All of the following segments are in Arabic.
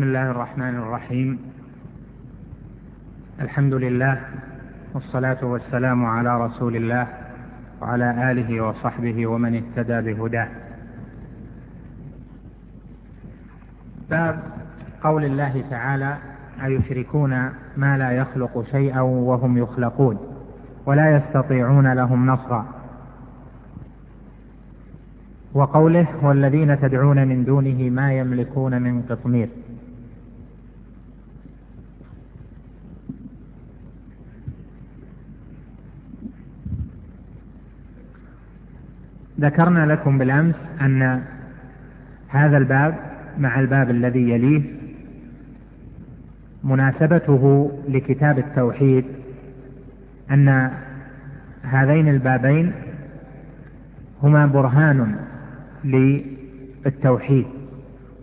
بسم الله الرحمن الرحيم. الحمد لله والصلاة والسلام على رسول الله وعلى آله وصحبه ومن اهتدى بهداه. باب قول الله تعالى أيشركون ما لا يخلق شيئا وهم يخلقون ولا يستطيعون لهم نصرا. وقوله والذين تدعون من دونه ما يملكون من قطمير. ذكرنا لكم بالأمس أن هذا الباب مع الباب الذي يليه مناسبته لكتاب التوحيد أن هذين البابين هما برهان للتوحيد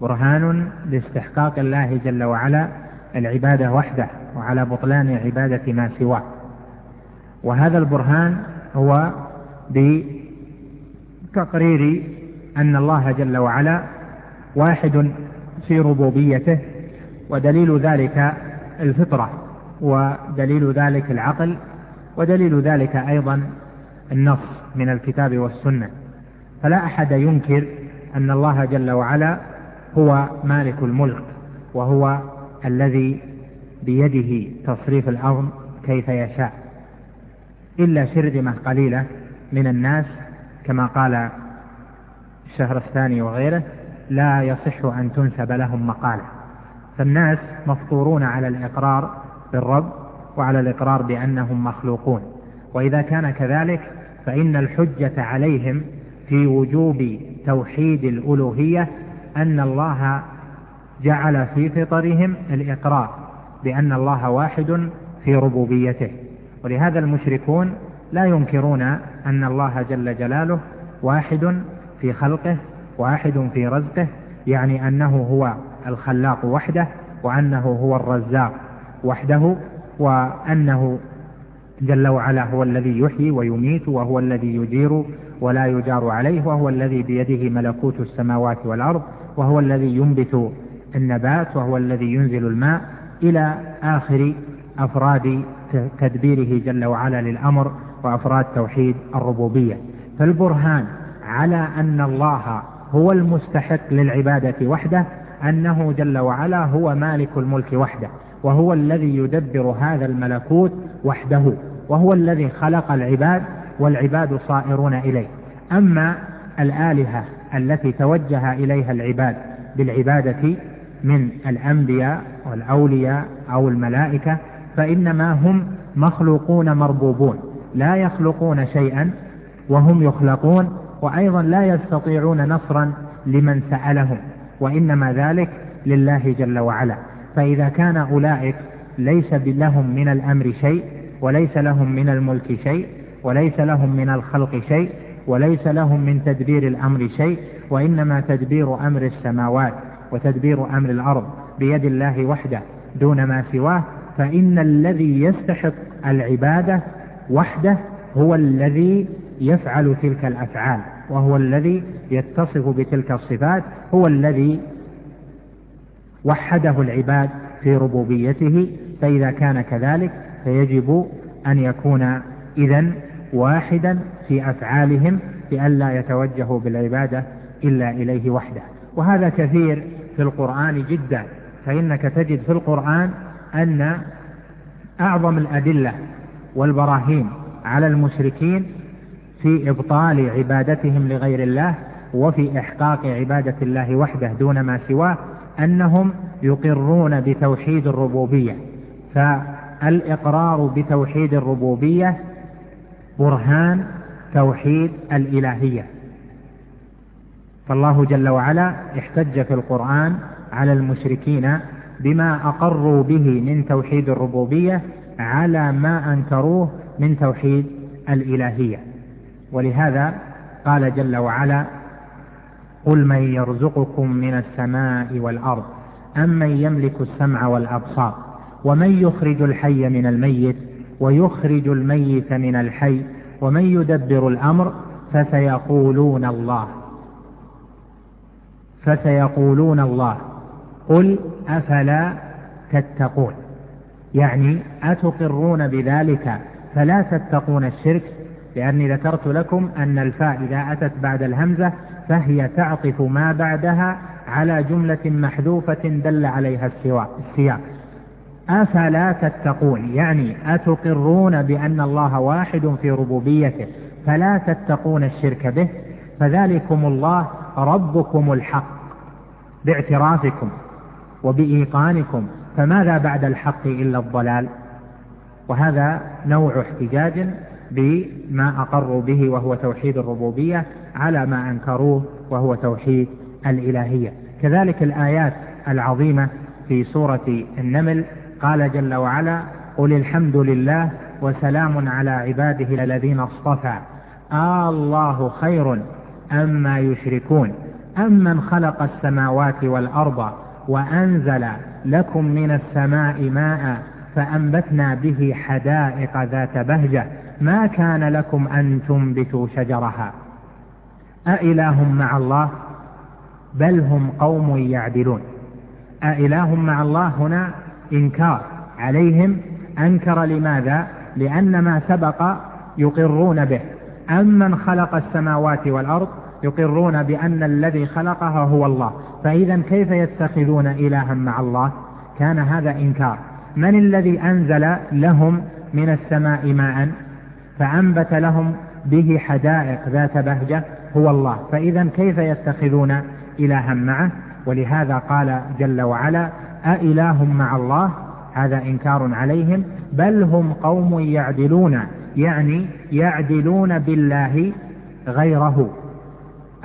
برهان لاستحقاق الله جل وعلا العبادة وحده وعلى بطلان عبادة ما سواه. وهذا البرهان هو بتقرير أن الله جل وعلا واحد في ربوبيته ودليل ذلك الفطرة ودليل ذلك العقل ودليل ذلك أيضا النص من الكتاب والسنة. فلا أحد ينكر أن الله جل وعلا هو مالك الملك وهو الذي بيده تصريف الأرض كيف يشاء. إلا شرذمة قليلة من الناس كما قال الشهر الثاني وغيره لا يصح أن تنسب لهم مقالة. فالناس مفطورون على الإقرار بالرب وعلى الإقرار بأنهم مخلوقون. وإذا كان كذلك فإن الحجة عليهم في وجوب توحيد الألوهية أن الله جعل في فطرهم الإقرار بأن الله واحد في ربوبيته. ولهذا المشركون لا ينكرون أن الله جل جلاله واحد في خلقه واحد في رزقه يعني أنه هو الخلاق وحده وأنه هو الرزاق وحده وأنه جل وعلا هو الذي يحيي ويميت وهو الذي يجير ولا يجار عليه وهو الذي بيده ملكوت السماوات والأرض وهو الذي ينبت النبات وهو الذي ينزل الماء إلى آخر أفراد تدبيره جل وعلا للأمر وافراد توحيد الربوبية. فالبرهان على أن الله هو المستحق للعبادة وحده أنه جل وعلا هو مالك الملك وحده وهو الذي يدبر هذا الملكوت وحده وهو الذي خلق العباد والعباد صائرون إليه. أما الآلهة التي توجه إليها العباد بالعبادة من الأنبياء والأولياء أو الملائكة فإنما هم مخلوقون مربوبون. لا يخلقون شيئا وهم يخلقون وأيضا لا يستطيعون نصرا لمن سألهم وإنما ذلك لله جل وعلا. فإذا كان أولئك ليس لهم من الأمر شيء وليس لهم من الملك شيء وليس لهم من الخلق شيء وليس لهم من تدبير الأمر شيء وإنما تدبير أمر السماوات وتدبير أمر الأرض بيد الله وحده دون ما سواه فإن الذي يستحق العبادة وحده هو الذي يفعل تلك الأفعال وهو الذي يتصف بتلك الصفات هو الذي وحده العباد في ربوبيته فإذا كان كذلك فيجب أن يكون اذا واحدا في أفعالهم بألا يتوجهوا بالعبادة إلا إليه وحده. وهذا كثير في القرآن جدا فإنك تجد في القرآن أن أعظم الأدلة والبراهين على المشركين في إبطال عبادتهم لغير الله وفي إحقاق عبادة الله وحده دون ما سواه أنهم يقرون بتوحيد الربوبية. فالإقرار بتوحيد الربوبية برهان توحيد الإلهية. فالله جل وعلا احتج في القرآن على المشركين بما أقروا به من توحيد الربوبية على ما أنكروه من توحيد الإلهية. ولهذا قال جل وعلا قل من يرزقكم من السماء والأرض امن يملك السمع والأبصار ومن يخرج الحي من الميت ويخرج الميت من الحي ومن يدبر الأمر فسيقولون الله. فسيقولون الله. قل أفلا تتقون. يعني أتقرون بذلك فلا تتقون الشرك؟ لأني ذكرت لكم أن الفاء إذا أتت بعد الهمزة فهي تعطف ما بعدها على جملة محذوفة دل عليها السياق. أفلا تتقون؟ يعني أتقرون بأن الله واحد في ربوبيته فلا تتقون الشرك به؟ فذلكم الله ربكم الحق باعترافكم وبإيقانكم فماذا بعد الحق إلا الضلال؟ وهذا نوع احتجاج بما أقروا به وهو توحيد الربوبية على ما أنكروه وهو توحيد الإلهية. كذلك الآيات العظيمة في سورة النمل قال جل وعلا قل الحمد لله وسلام على عباده الذين اصطفى. آه الله خير أما يشركون. أمن خلق السماوات والأرض وأنزل لكم من السماء ماء فأنبتنا به حدائق ذات بهجة. ما كان لكم أن تنبتوا شجرها؟ أإله مع الله؟ بل هم قوم يعدلون. أإله مع الله هنا إنكار عليهم. أنكر لماذا؟ لأن ما سبق يقرون به. أمن خلق السماوات والأرض يقرون بأن الذي خلقها هو الله. فإذا كيف يتخذون إلها مع الله؟ كان هذا إنكار. من الذي أنزل لهم من السماء ماء؟ فأنبت لهم به حدائق ذات بهجة هو الله. فإذا كيف يتخذون إلها معه؟ ولهذا قال جل وعلا أإله مع الله؟ هذا إنكار عليهم. بل هم قوم يعدلون يعني يعدلون بالله غيره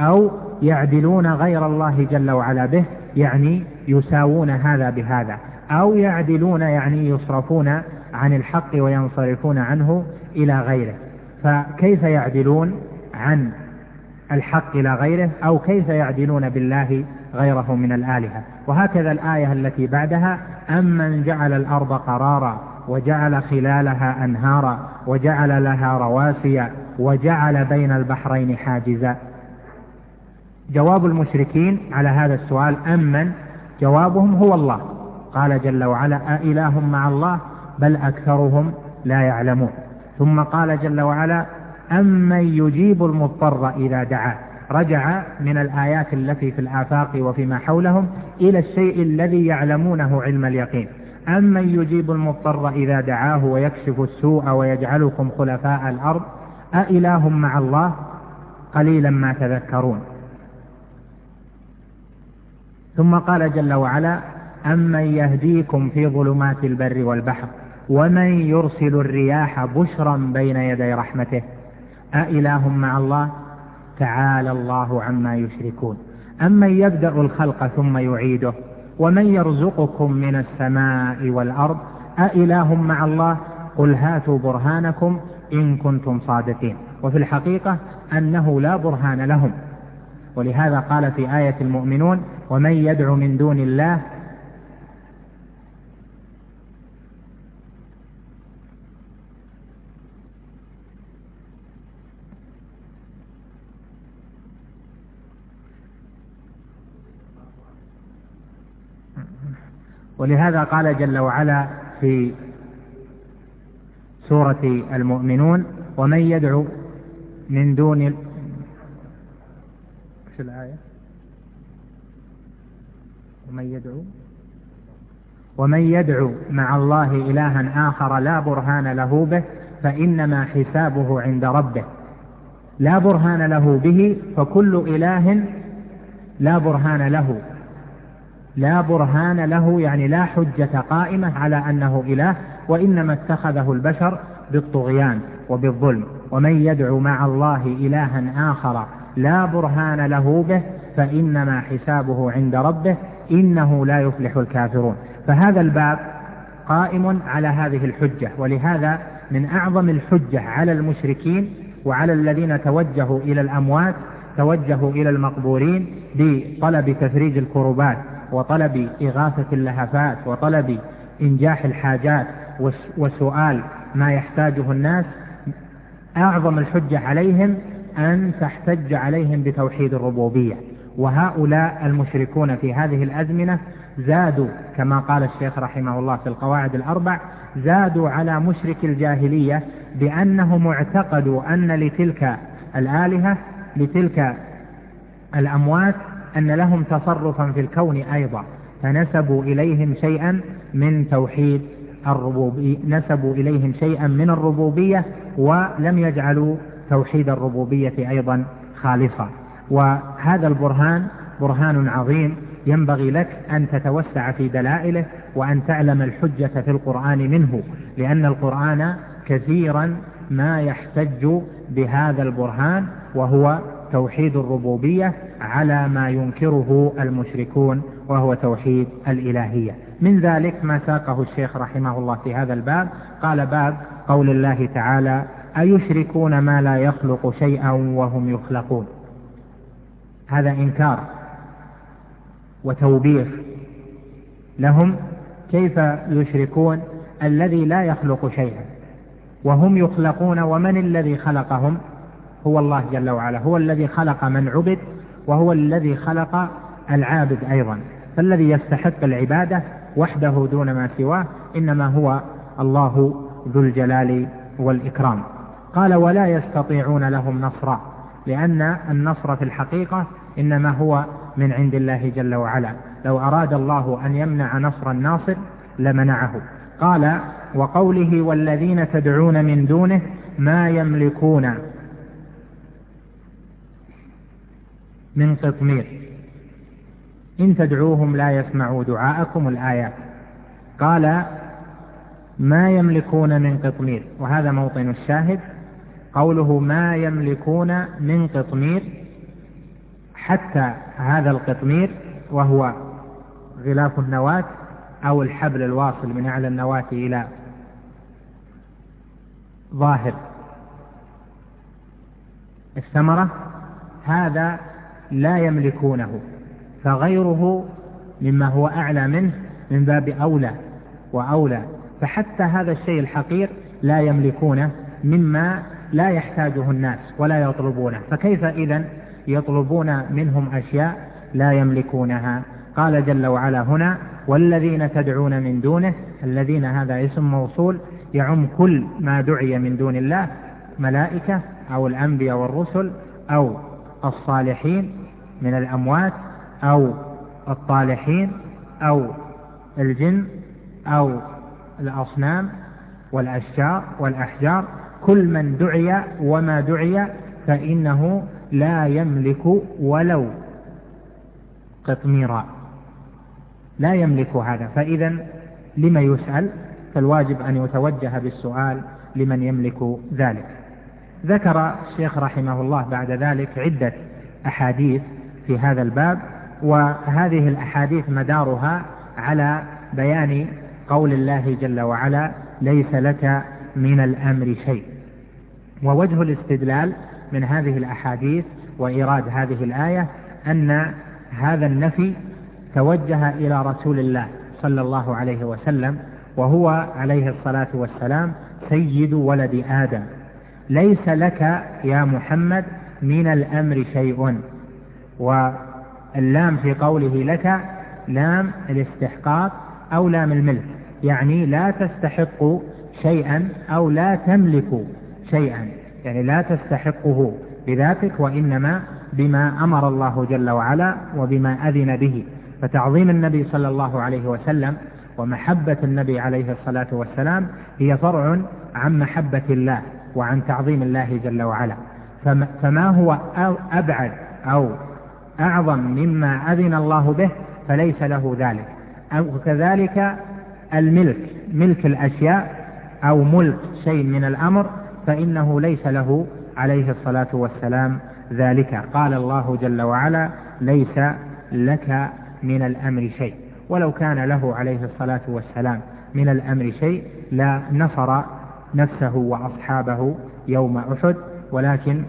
أو يعدلون غير الله جل وعلا به يعني يساوون هذا بهذا أو يعدلون يعني يصرفون عن الحق وينصرفون عنه إلى غيره. فكيف يعدلون عن الحق إلى غيره؟ أو كيف يعدلون بالله غيره من الآلهة؟ وهكذا الآية التي بعدها أمن جعل الأرض قرارا وجعل خلالها أنهارا وجعل لها رواسي وجعل بين البحرين حاجزا جواب المشركين على هذا السؤال أمن؟ جوابهم هو الله. قال جل وعلا أإله مع الله بل أكثرهم لا يعلمون. ثم قال جل وعلا أمن يجيب المضطر إذا دعاه رجع من الآيات التي في الآفاق وفيما حولهم إلى الشيء الذي يعلمونه علم اليقين. أمن يجيب المضطر إذا دعاه ويكشف السوء ويجعلكم خلفاء الأرض؟ أإله مع الله؟ قليلا ما تذكرون. ثم قال جل وعلا أمن يهديكم في ظلمات البر والبحر ومن يرسل الرياح بشرا بين يدي رحمته؟ أإله مع الله؟ تعالى الله عما يشركون. أمن يبدأ الخلق ثم يعيده؟ ومن يرزقكم من السماء والأرض؟ أإله مع الله؟ قل هاتوا برهانكم إن كنتم صادقين. وفي الحقيقة أنه لا برهان لهم. ولهذا قال في آية المؤمنون ومن يدعو من دون الله ولهذا قال جل وعلا في سورة المؤمنون ومن يدعو من دون إيش الآية؟ ومن يدعو؟ ومن يدعو مع الله إلها آخر لا برهان له به فإنما حسابه عند ربه. لا برهان له به فكل إله لا برهان له. لا برهان له يعني لا حجة قائمة على أنه إله وإنما اتخذه البشر بالطغيان وبالظلم. ومن يدعو مع الله إلها آخر لا برهان له به فإنما حسابه عند ربه إنه لا يفلح الكافرون. فهذا الباب قائم على هذه الحجة ولهذا من أعظم الحجة على المشركين وعلى الذين توجهوا إلى الأموات توجهوا إلى المقبورين بطلب تفريج الكربات وطلب إغاثة اللهفات وطلب إنجاح الحاجات وسؤال ما يحتاجه الناس أعظم الحجة عليهم أن تحتج عليهم بتوحيد الربوبية. وهؤلاء المشركون في هذه الأزمنة زادوا كما قال الشيخ رحمه الله في القواعد الأربع زادوا على مشرك الجاهلية بأنهم اعتقدوا أن لتلك الآلهة لتلك الأموات أن لهم تصرفا في الكون أيضا. فنسبوا إليهم شيئا من توحيد الربوبية نسبوا إليهم شيئا من الربوبية ولم يجعلوا توحيد الربوبية أيضا خالصا وهذا البرهان برهان عظيم ينبغي لك أن تتوسع في دلائله وأن تعلم الحجة في القرآن منه لأن القرآن كثيرا ما يحتج بهذا البرهان وهو توحيد الربوبية على ما ينكره المشركون وهو توحيد الإلهية. من ذلك ما ساقه الشيخ رحمه الله في هذا الباب. قال باب قول الله تعالى أيشركون ما لا يخلق شيئا وهم يخلقون؟ هذا إنكار وتوبيخ لهم كيف يشركون الذي لا يخلق شيئا وهم يخلقون ومن الذي خلقهم؟ هو الله جل وعلا هو الذي خلق من عبد وهو الذي خلق العابد أيضا. فالذي يستحق العبادة وحده دون ما سواه إنما هو الله ذو الجلال والإكرام. قال ولا يستطيعون لهم نصرا لأن النصر في الحقيقة إنما هو من عند الله جل وعلا. لو أراد الله أن يمنع نصر الناصر لمنعه. قال وقوله والذين تدعون من دونه ما يملكون من قطمير. إن تدعوهم لا يسمعوا دعاءكم الآيات. قال ما يملكون من قطمير. وهذا موطن الشاهد. قوله ما يملكون من قطمير حتى هذا القطمير وهو غلاف النواة أو الحبل الواصل من أعلى النواة إلى ظاهر. الثمرة هذا لا يملكونه فغيره مما هو أعلى منه من باب أولى وأولى فحتى هذا الشيء الحقير لا يملكونه مما لا يحتاجه الناس ولا يطلبونه. فكيف إذا يطلبون منهم أشياء لا يملكونها؟ قال جل وعلا هنا والذين تدعون من دونه الذين هذا اسم موصول يعم كل ما دعي من دون الله ملائكة أو الأنبياء والرسل أو الصالحين من الأموات أو الطالحين أو الجن أو الأصنام والأشجار والأحجار كل من دعي وما دعي فإنه لا يملك ولو قطميرا. لا يملك هذا. فإذا لما يسأل؟ فالواجب أن يتوجه بالسؤال لمن يملك ذلك. ذكر الشيخ رحمه الله بعد ذلك عدة أحاديث في هذا الباب وهذه الأحاديث مدارها على بيان قول الله جل وعلا ليس لك من الأمر شيء. ووجه الاستدلال من هذه الأحاديث وإيراد هذه الآية أن هذا النفي توجه إلى رسول الله صلى الله عليه وسلم وهو عليه الصلاة والسلام سيد ولد آدم. ليس لك يا محمد من الأمر شيء. واللام في قوله لك لام الاستحقاق أو لام الملك يعني لا تستحق شيئا أو لا تملك شيئا. يعني لا تستحقه بذاتك وإنما بما أمر الله جل وعلا وبما أذن به. فتعظيم النبي صلى الله عليه وسلم ومحبة النبي عليه الصلاة والسلام هي فرع عن محبة الله وعن تعظيم الله جل وعلا. فما هو أبعد أو أعظم مما أذن الله به فليس له ذلك. أو كذلك الملك ملك الأشياء أو ملك شيء من الأمر فإنه ليس له عليه الصلاة والسلام ذلك. قال الله جل وعلا ليس لك من الأمر شيء. ولو كان له عليه الصلاة والسلام من الأمر شيء لا نصر نفسه وأصحابه يوم أحد ولكن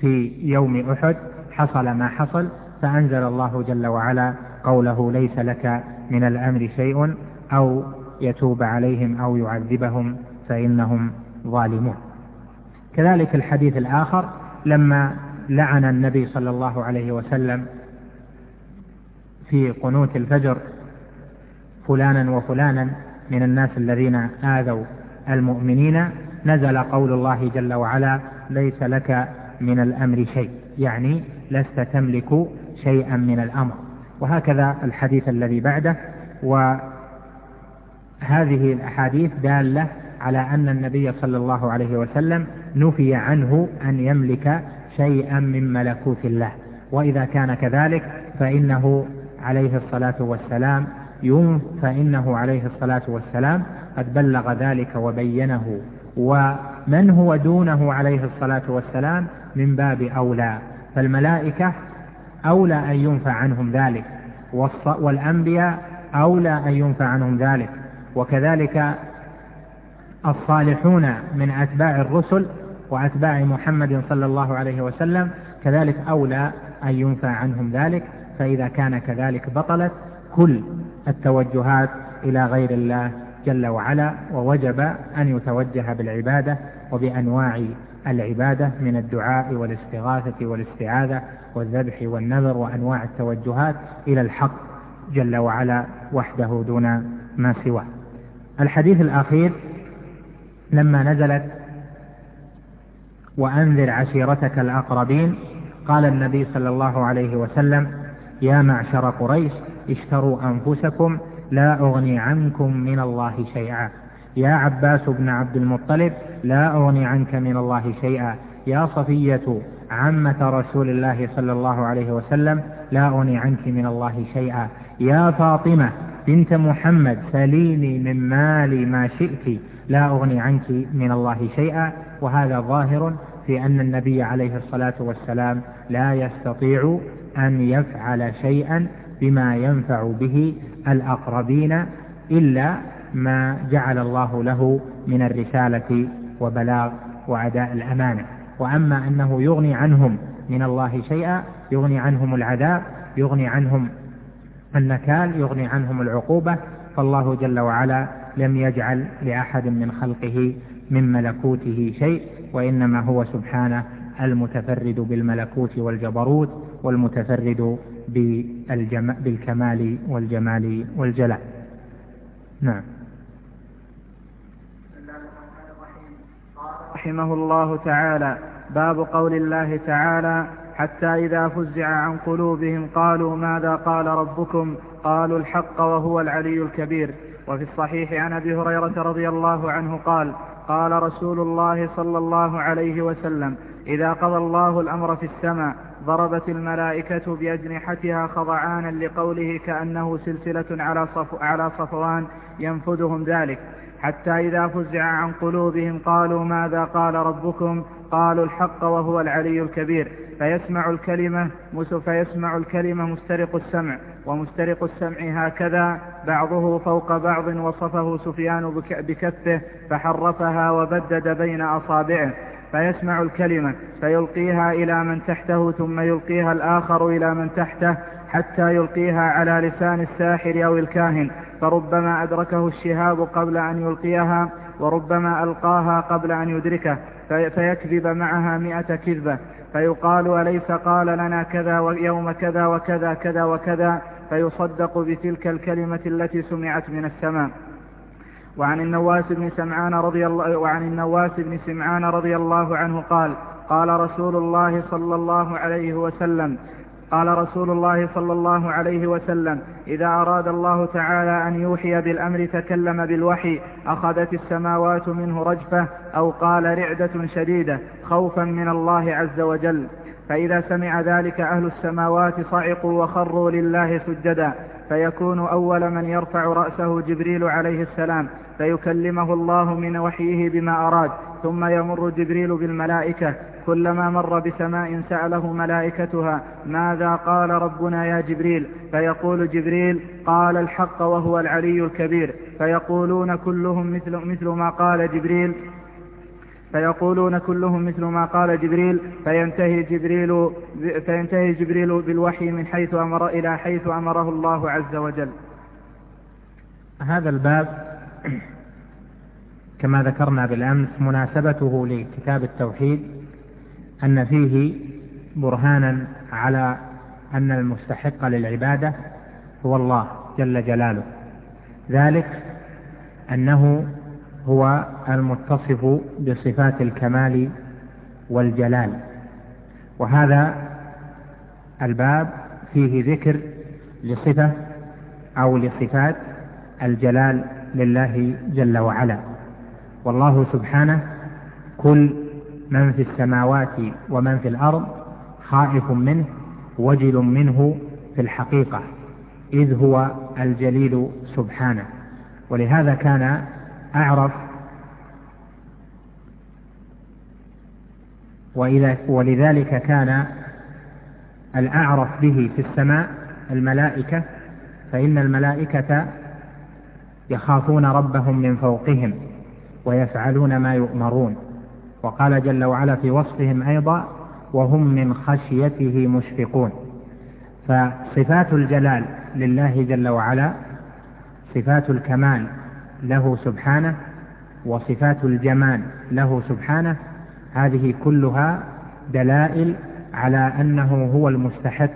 في يوم أحد حصل ما حصل فأنزل الله جل وعلا قوله ليس لك من الأمر شيء أو يتوب عليهم أو يعذبهم فإنهم ظالمون. كذلك الحديث الآخر لما لعن النبي صلى الله عليه وسلم في قنوت الفجر فلانا وفلانا من الناس الذين آذوا المؤمنين نزل قول الله جل وعلا ليس لك من الأمر شيء. يعني لست تملك شيئا من الأمر. وهكذا الحديث الذي بعده. وهذه الأحاديث دالة على أن النبي صلى الله عليه وسلم نفي عنه أن يملك شيئا من ملكوت الله. وإذا كان كذلك فإنه عليه الصلاة والسلام فإنه عليه الصلاة والسلام قد بلغ ذلك وبينه. ومن هو دونه عليه الصلاة والسلام من باب أولى. فالملائكة أولى أن ينفع عنهم ذلك. والأنبياء أولى أن ينفع عنهم ذلك. وكذلك الصالحون من أتباع الرسل وأتباع محمد صلى الله عليه وسلم كذلك أولى أن ينفع عنهم ذلك فإذا كان كذلك بطلت كل التوجهات إلى غير الله جل وعلا ووجب أن يتوجه بالعبادة وبأنواع العبادة من الدعاء والاستغاثة والاستعاذة والذبح والنذر وأنواع التوجهات إلى الحق جل وعلا وحده دون ما سواه. الحديث الأخير لما نزلت وأنذر عشيرتك الأقربين قال النبي صلى الله عليه وسلم يا معشر قريش اشتروا أنفسكم لا أغني عنكم من الله شيئا. يا عباس بن عبد المطلب لا أغني عنك من الله شيئا. يا صفية عمة رسول الله صلى الله عليه وسلم لا أغني عنك من الله شيئا. يا فاطمة بنت محمد سليني من مالي ما شئت. لا أغني عنك من الله شيئا وهذا ظاهر في أن النبي عليه الصلاة والسلام لا يستطيع أن يفعل شيئا بما ينفع به الأقربين إلا ما جعل الله له من الرسالة وبلاغ وأداء الأمانة. وأما أنه يغني عنهم من الله شيئا يغني عنهم العذاب يغني عنهم النكال يغني عنهم العقوبة فالله جل وعلا لم يجعل لأحد من خلقه من ملكوته شيء وإنما هو سبحانه المتفرد بالملكوت والجبروت والمتفرد بالكمال والجمال والجلال. نعم. رحمه الله تعالى. باب قول الله تعالى حتى إذا فزع عن قلوبهم قالوا ماذا قال ربكم؟ قالوا الحق وهو العلي الكبير. وفي الصحيح عن أبي هريرة رضي الله عنه قال قال رسول الله صلى الله عليه وسلم إذا قضى الله الأمر في السماء ضربت الملائكة بأجنحتها خضعانا لقوله كأنه سلسلة على, صف على صفوان ينفذهم ذلك حتى إذا فزع عن قلوبهم قالوا ماذا قال ربكم؟ قالوا الحق وهو العلي الكبير. فيسمع الكلمة فيسمع الكلمة مسترق السمع ومسترق السمع هكذا بعضه فوق بعض وصفه سفيان بكفه فحرفها وبدد بين أصابعه. فيسمع الكلمة فيلقيها إلى من تحته ثم يلقيها الآخر إلى من تحته حتى يلقيها على لسان الساحر أو الكاهن. فربما أدركه الشهاب قبل أن يلقيها وربما ألقاها قبل أن يدركه فيكذب معها مئة كذبة فيقال أليس قال لنا كذا ويوم كذا وكذا كذا وكذا فيصدق بتلك الكلمة التي سمعت من السماء. وعن النواس بن سمعان رضي الله وعن النواس بن سمعان رضي الله عنه قال قال رسول الله صلى الله عليه وسلم قال رسول الله صلى الله عليه وسلم إذا أراد الله تعالى أن يوحي بالأمر تكلم بالوحي أخذت السماوات منه رجفة أو قال رعدة شديدة خوفا من الله عز وجل. فإذا سمع ذلك أهل السماوات صعقوا وخروا لله سجدا. فيكون أول من يرفع رأسه جبريل عليه السلام فيكلمه الله من وحيه بما أراد. ثم يمر جبريل بالملائكة كلما مر بسماء سأله ملائكتها ماذا قال ربنا يا جبريل فيقول جبريل قال الحق وهو العلي الكبير فيقولون كلهم مثل, مثل ما قال جبريل فيقولون كلهم مثل ما قال جبريل فينتهي جبريل فينتهي جبريل بالوحي من حيث أمر إلى حيث أمره الله عز وجل. هذا الباب كما ذكرنا بالأمس مناسبته لكتاب التوحيد أن فيه برهانا على أن المستحق للعبادة هو الله جل جلاله. ذلك أنه هو المتصف بصفات الكمال والجلال. وهذا الباب فيه ذكر لصفة أو لصفات الجلال لله جل وعلا. والله سبحانه كل من في السماوات ومن في الأرض خائف منه وجل منه في الحقيقة إذ هو الجليل سبحانه. ولهذا كان أعرف ولذلك كان الأعرف به في السماء الملائكة فإن الملائكة يخافون ربهم من فوقهم. ويفعلون ما يؤمرون. وقال جل وعلا في وصفهم أيضا وهم من خشيته مشفقون. فصفات الجلال لله جل وعلا صفات الكمال له سبحانه وصفات الجمال له سبحانه هذه كلها دلائل على أنه هو المستحق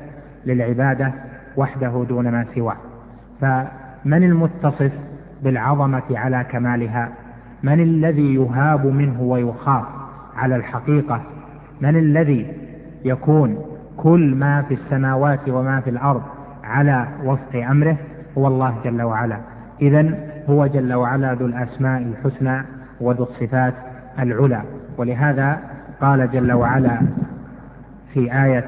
للعبادة وحده دون ما سواه. فمن المتصف بالعظمة على كمالها؟ من الذي يهاب منه ويخاف على الحقيقة؟ من الذي يكون كل ما في السماوات وما في الأرض على وفق أمره؟ هو الله جل وعلا. اذا هو جل وعلا ذو الأسماء الحسنى وذو الصفات العلى. ولهذا قال جل وعلا في آية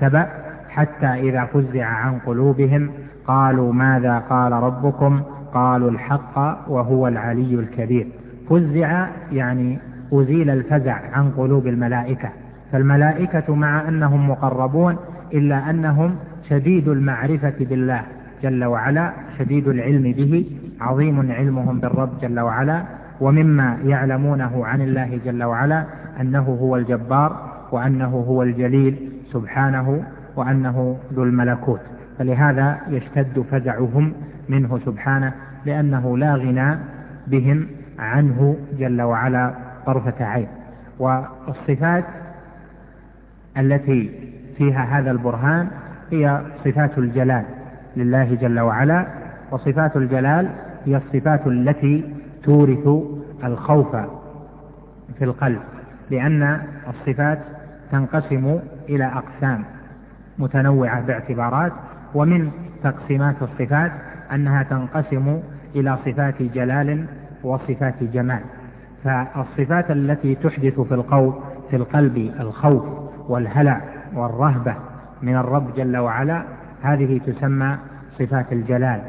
سبأ حتى إذا فزع عن قلوبهم قالوا ماذا قال ربكم؟ قالوا الحق وهو العلي الكبير. فزع يعني أزيل الفزع عن قلوب الملائكة. فالملائكة مع أنهم مقربون إلا أنهم شديد المعرفة بالله جل وعلا شديد العلم به عظيم علمهم بالرب جل وعلا ومما يعلمونه عن الله جل وعلا أنه هو الجبار وأنه هو الجليل سبحانه وأنه ذو الملكوت. فلهذا يشتد فزعهم منه سبحانه لأنه لا غنى بهم عنه جل وعلا طرفة عين. والصفات التي فيها هذا البرهان هي صفات الجلال لله جل وعلا وصفات الجلال هي الصفات التي تورث الخوف في القلب لأن الصفات تنقسم إلى أقسام متنوعة باعتبارات. ومن تقسيمات الصفات أنها تنقسم إلى صفات جلال وصفات جمال. فالصفات التي تحدث في القول في القلب الخوف والهلع والرهبة من الرب جل وعلا هذه تسمى صفات الجلال.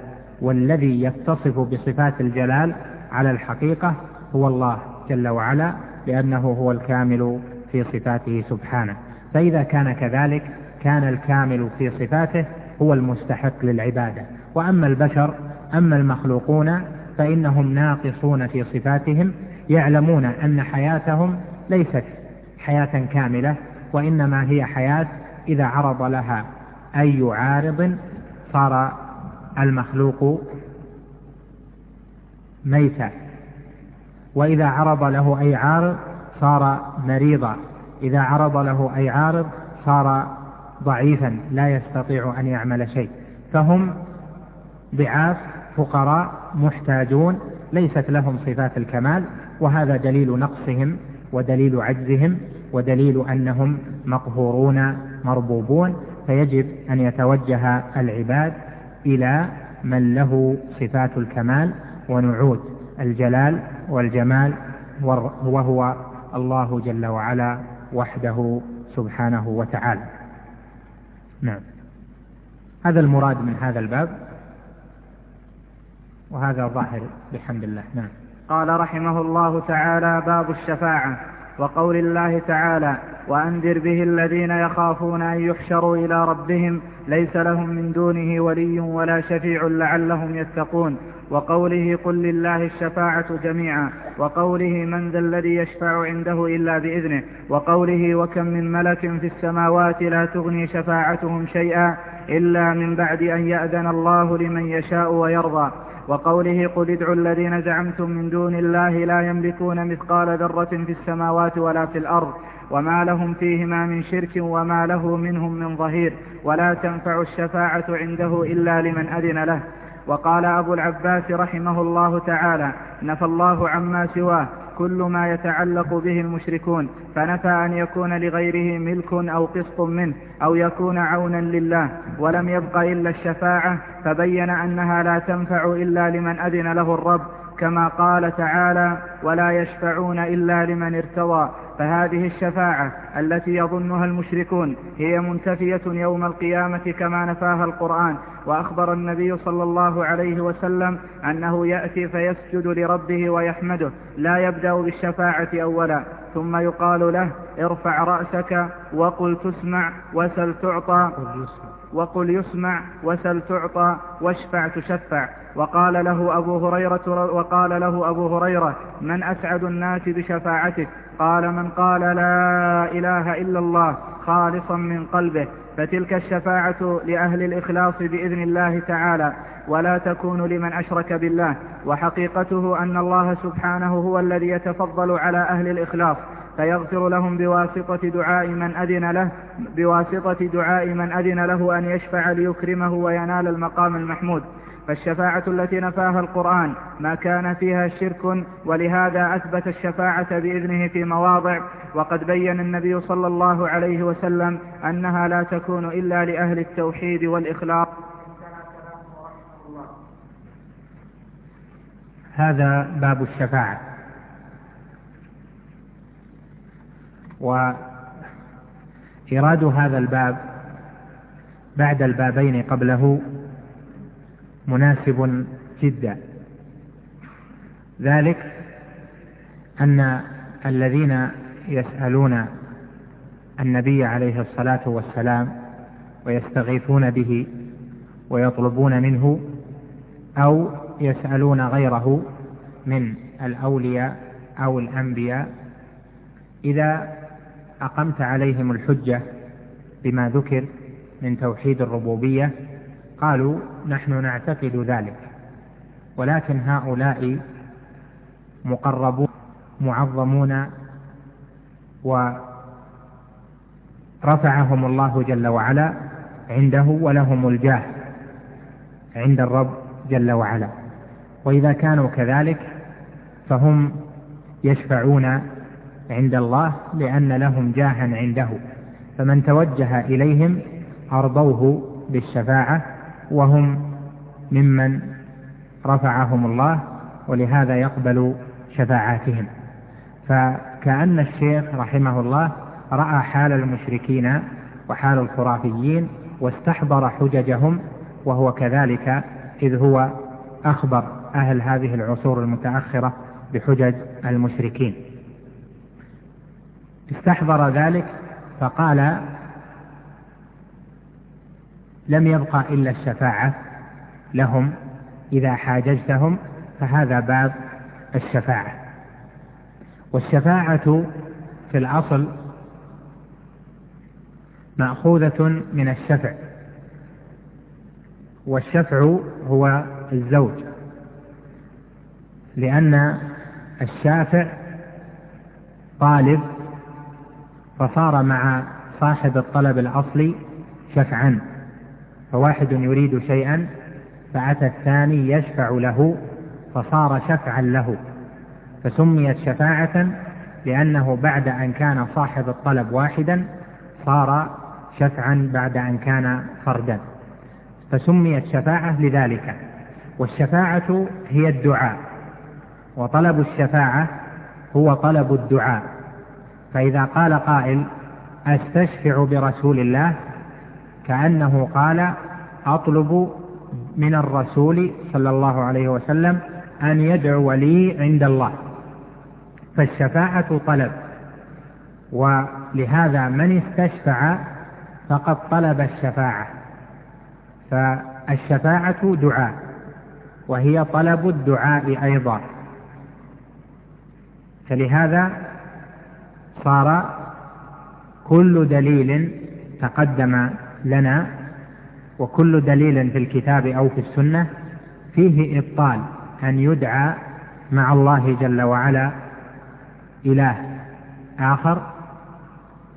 والذي يتصف بصفات الجلال على الحقيقة هو الله جل وعلا لأنه هو الكامل في صفاته سبحانه. فإذا كان كذلك كان الكامل في صفاته هو المستحق للعبادة. وأما البشر أما المخلوقون فإنهم ناقصون في صفاتهم يعلمون أن حياتهم ليست حياة كاملة وإنما هي حياة إذا عرض لها أي عارض صار المخلوق ميتا. وإذا عرض له أي عارض صار مريضا. إذا عرض له أي عارض صار ضعيفا لا يستطيع أن يعمل شيء. فهم ضعاف فقراء محتاجون ليست لهم صفات الكمال وهذا دليل نقصهم ودليل عجزهم ودليل أنهم مقهورون مربوبون. فيجب أن يتوجه العباد إلى من له صفات الكمال ونعود. الجلال والجمال وهو الله جل وعلا وحده سبحانه وتعالى. نعم. هذا المراد من هذا الباب. وهذا ظاهر بحمد الله نعم. قال رحمه الله تعالى باب الشفاعة. وقول الله تعالى وأنذر به الذين يخافون أن يحشروا إلى ربهم ليس لهم من دونه ولي ولا شفيع لعلهم يتقون. وقوله قل لله الشفاعة جميعا. وقوله من ذا الذي يشفع عنده إلا بإذنه. وقوله وكم من ملك في السماوات لا تغني شفاعتهم شيئا إلا من بعد أن يأذن الله لمن يشاء ويرضى. وقوله قل ادعوا الذين زعمتم من دون الله لا يملكون مثقال ذرة في السماوات ولا في الأرض وما لهم فيهما من شرك وما له منهم من ظهير ولا تنفع الشفاعة عنده إلا لمن أذن له. وقال أبو العباس رحمه الله تعالى نفى الله عما سواه. كل ما يتعلق به المشركون فنفى أن يكون لغيره ملك أو قسط منه أو يكون عونا لله ولم يبق إلا الشفاعة فبين أنها لا تنفع إلا لمن أذن له الرب. كما قال تعالى ولا يشفعون إلا لمن ارتضى فهذه الشفاعة التي يظنها المشركون هي منتفية يوم القيامة كما نفاها القرآن. وأخبر النبي صلى الله عليه وسلم أنه يأتي فيسجد لربه ويحمده لا يبدأ بالشفاعة أولا. ثم يقال له ارفع رأسك وقل تسمع وسل تعطى وقل يسمع وسل تعطى واشفع تشفع. وقال له أبو هريرة وقال له أبو هريرة من أسعد الناس بشفاعتك؟ قال من قال لا إله إلا الله خالصا من قلبه. فتلك الشفاعة لأهل الإخلاص بإذن الله تعالى. ولا تكون لمن أشرك بالله. وحقيقته أن الله سبحانه هو الذي يتفضل على أهل الإخلاص. فيغفر لهم بواسطة دعاء من أذن له بواسطة دعاء من أذن له أن يشفع ليكرمه وينال المقام المحمود. فالشفاعة التي نفاها القرآن ما كان فيها شرك ولهذا أثبت الشفاعة بإذنه في مواضع. وقد بين النبي صلى الله عليه وسلم أنها لا تكون إلا لأهل التوحيد والإخلاص. هذا باب الشفاعة. وإيراد هذا الباب بعد البابين قبله مناسب جدا. ذلك أن الذين يسألون النبي عليه الصلاة والسلام ويستغيثون به ويطلبون منه أو يسألون غيره من الأولياء أو الأنبياء إذا أقمت عليهم الحجة بما ذكر من توحيد الربوبية قالوا نحن نعتقد ذلك ولكن هؤلاء مقربون معظمون ورفعهم الله جل وعلا عنده ولهم الجاه عند الرب جل وعلا. وإذا كانوا كذلك فهم يشفعون عند الله لأن لهم جاها عنده فمن توجه إليهم أرضوه بالشفاعة وهم ممن رفعهم الله ولهذا يقبل شفاعاتهم. فكأن الشيخ رحمه الله رأى حال المشركين وحال الخرافيين واستحضر حججهم وهو كذلك إذ هو أخبر أهل هذه العصور المتأخرة بحجج المشركين. استحضر ذلك فقال لم يبقى إلا الشفاعة لهم إذا حاججتهم فهذا باب الشفاعة. والشفاعة في الأصل مأخوذة من الشفع والشفع هو الزوج لأن الشافع طالب فصار مع صاحب الطلب الأصلي شفعا فواحد يريد شيئا فأتى الثاني يشفع له فصار شفعا له. فسميت شفاعة لأنه بعد أن كان صاحب الطلب واحدا صار شفعا بعد أن كان فردا. فسميت شفاعة لذلك. والشفاعة هي الدعاء. وطلب الشفاعة هو طلب الدعاء. فإذا قال قائل أستشفع برسول الله كأنه قال أطلب من الرسول صلى الله عليه وسلم أن يدعو لي عند الله. فالشفاعة طلب ولهذا من استشفع فقد طلب الشفاعة. فالشفاعة دعاء وهي طلب الدعاء أيضا. فلهذا صار كل دليل تقدم لنا وكل دليل في الكتاب أو في السنة فيه إبطال أن يدعى مع الله جل وعلا إله آخر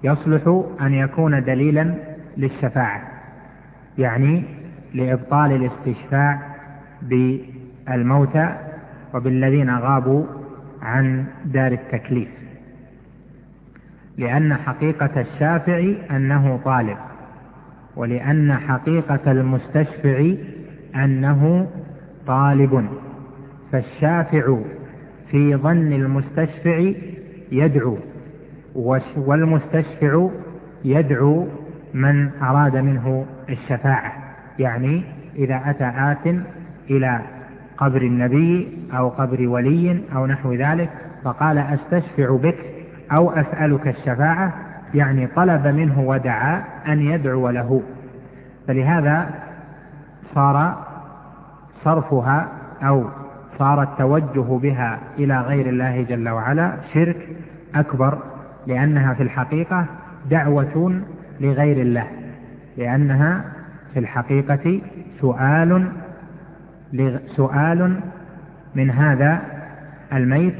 يصلح أن يكون دليلا للشفاعة يعني لإبطال الاستشفاع بالموتى وبالذين غابوا عن دار التكليف. لأن حقيقة الشافع أنه طالب ولأن حقيقة المستشفع أنه طالب. فالشافع في ظن المستشفع يدعو والمستشفع يدعو من أراد منه الشفاعة يعني إذا أتى آت إلى قبر النبي أو قبر ولي أو نحو ذلك فقال أستشفع بك أو أسألك الشفاعة يعني طلب منه ودعا أن يدعو له. فلهذا صار صرفها أو صار التوجه بها إلى غير الله جل وعلا شرك أكبر لأنها في الحقيقة دعوة لغير الله لأنها في الحقيقة سؤال سؤال من هذا الميت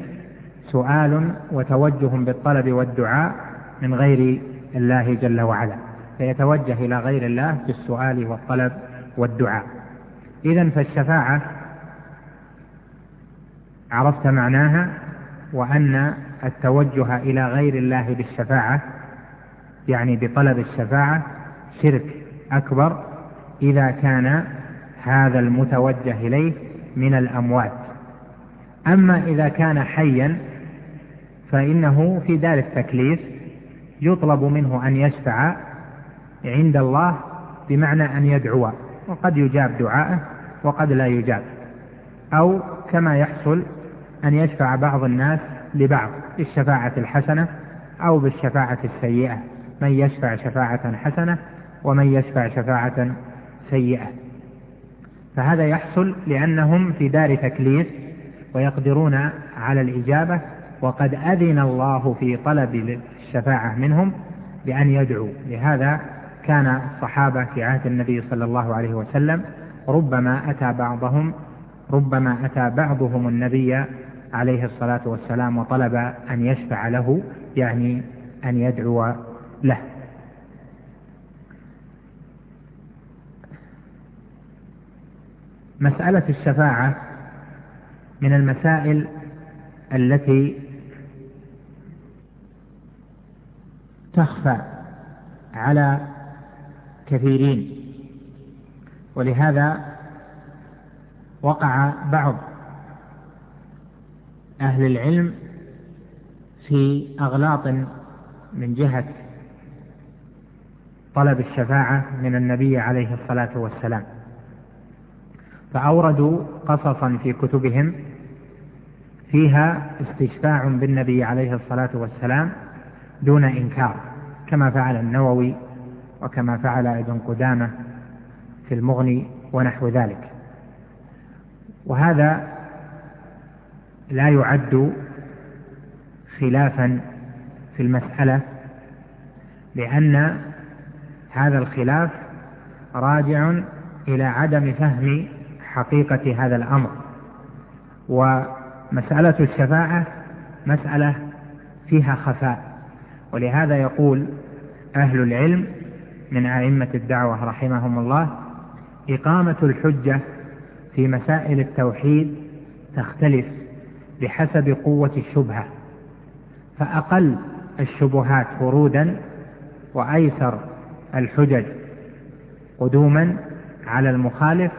سؤال وتوجه بالطلب والدعاء من غير الله جل وعلا فيتوجه إلى غير الله بالسؤال والطلب والدعاء. إذا فالشفاعة عرفت معناها وأن التوجه إلى غير الله بالشفاعة يعني بطلب الشفاعة شرك أكبر إذا كان هذا المتوجه إليه من الأموات. أما إذا كان حيا فإنه في دار التكليف يطلب منه أن يشفع عند الله بمعنى أن يدعو وقد يجاب دعاءه وقد لا يجاب أو كما يحصل أن يشفع بعض الناس لبعض بالشفاعة الحسنة أو بالشفاعة السيئة من يشفع شفاعة حسنة ومن يشفع شفاعة سيئة. فهذا يحصل لأنهم في دار تكليف ويقدرون على الإجابة وقد أذن الله في طلب الشفاعة منهم بأن يدعوا. لهذا كان الصحابة في عهد النبي صلى الله عليه وسلم ربما أتى بعضهم ربما أتى بعضهم النبي عليه الصلاة والسلام وطلب أن يشفع له يعني أن يدعو له. مسألة الشفاعة من المسائل التي تخفى على كثيرين ولهذا وقع بعض أهل العلم في أغلاط من جهة طلب الشفاعة من النبي عليه الصلاة والسلام فأوردوا قصصا في كتبهم فيها استشفاع بالنبي عليه الصلاة والسلام دون إنكار كما فعل النووي وكما فعل ابن قدامة في المغني ونحو ذلك. وهذا لا يعد خلافا في المسألة لأن هذا الخلاف راجع إلى عدم فهم حقيقة هذا الأمر. ومسألة الشفاعة مسألة فيها خفاء. ولهذا يقول أهل العلم من أئمة الدعوة رحمهم الله إقامة الحجة في مسائل التوحيد تختلف بحسب قوة الشبهة فأقل الشبهات ورودا وأيسر الحجج قدوما على المخالف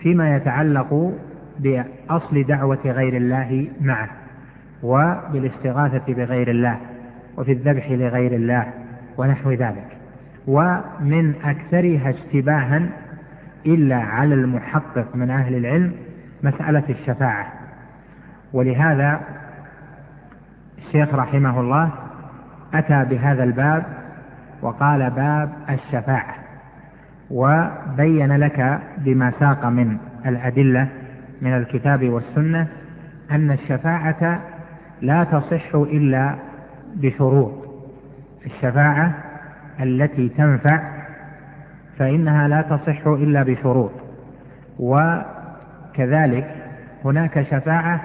فيما يتعلق بأصل دعوة غير الله معه وبالاستغاثة بغير الله. وفي الذبح لغير الله ونحو ذلك. ومن أكثرها اشتباها إلا على المحقق من أهل العلم مسألة الشفاعة. ولهذا الشيخ رحمه الله أتى بهذا الباب وقال باب الشفاعة وبين لك بما ساق من الأدلة من الكتاب والسنة أن الشفاعة لا تصح إلا بشروط. الشفاعة التي تنفع فإنها لا تصح إلا بشروط. وكذلك هناك شفاعة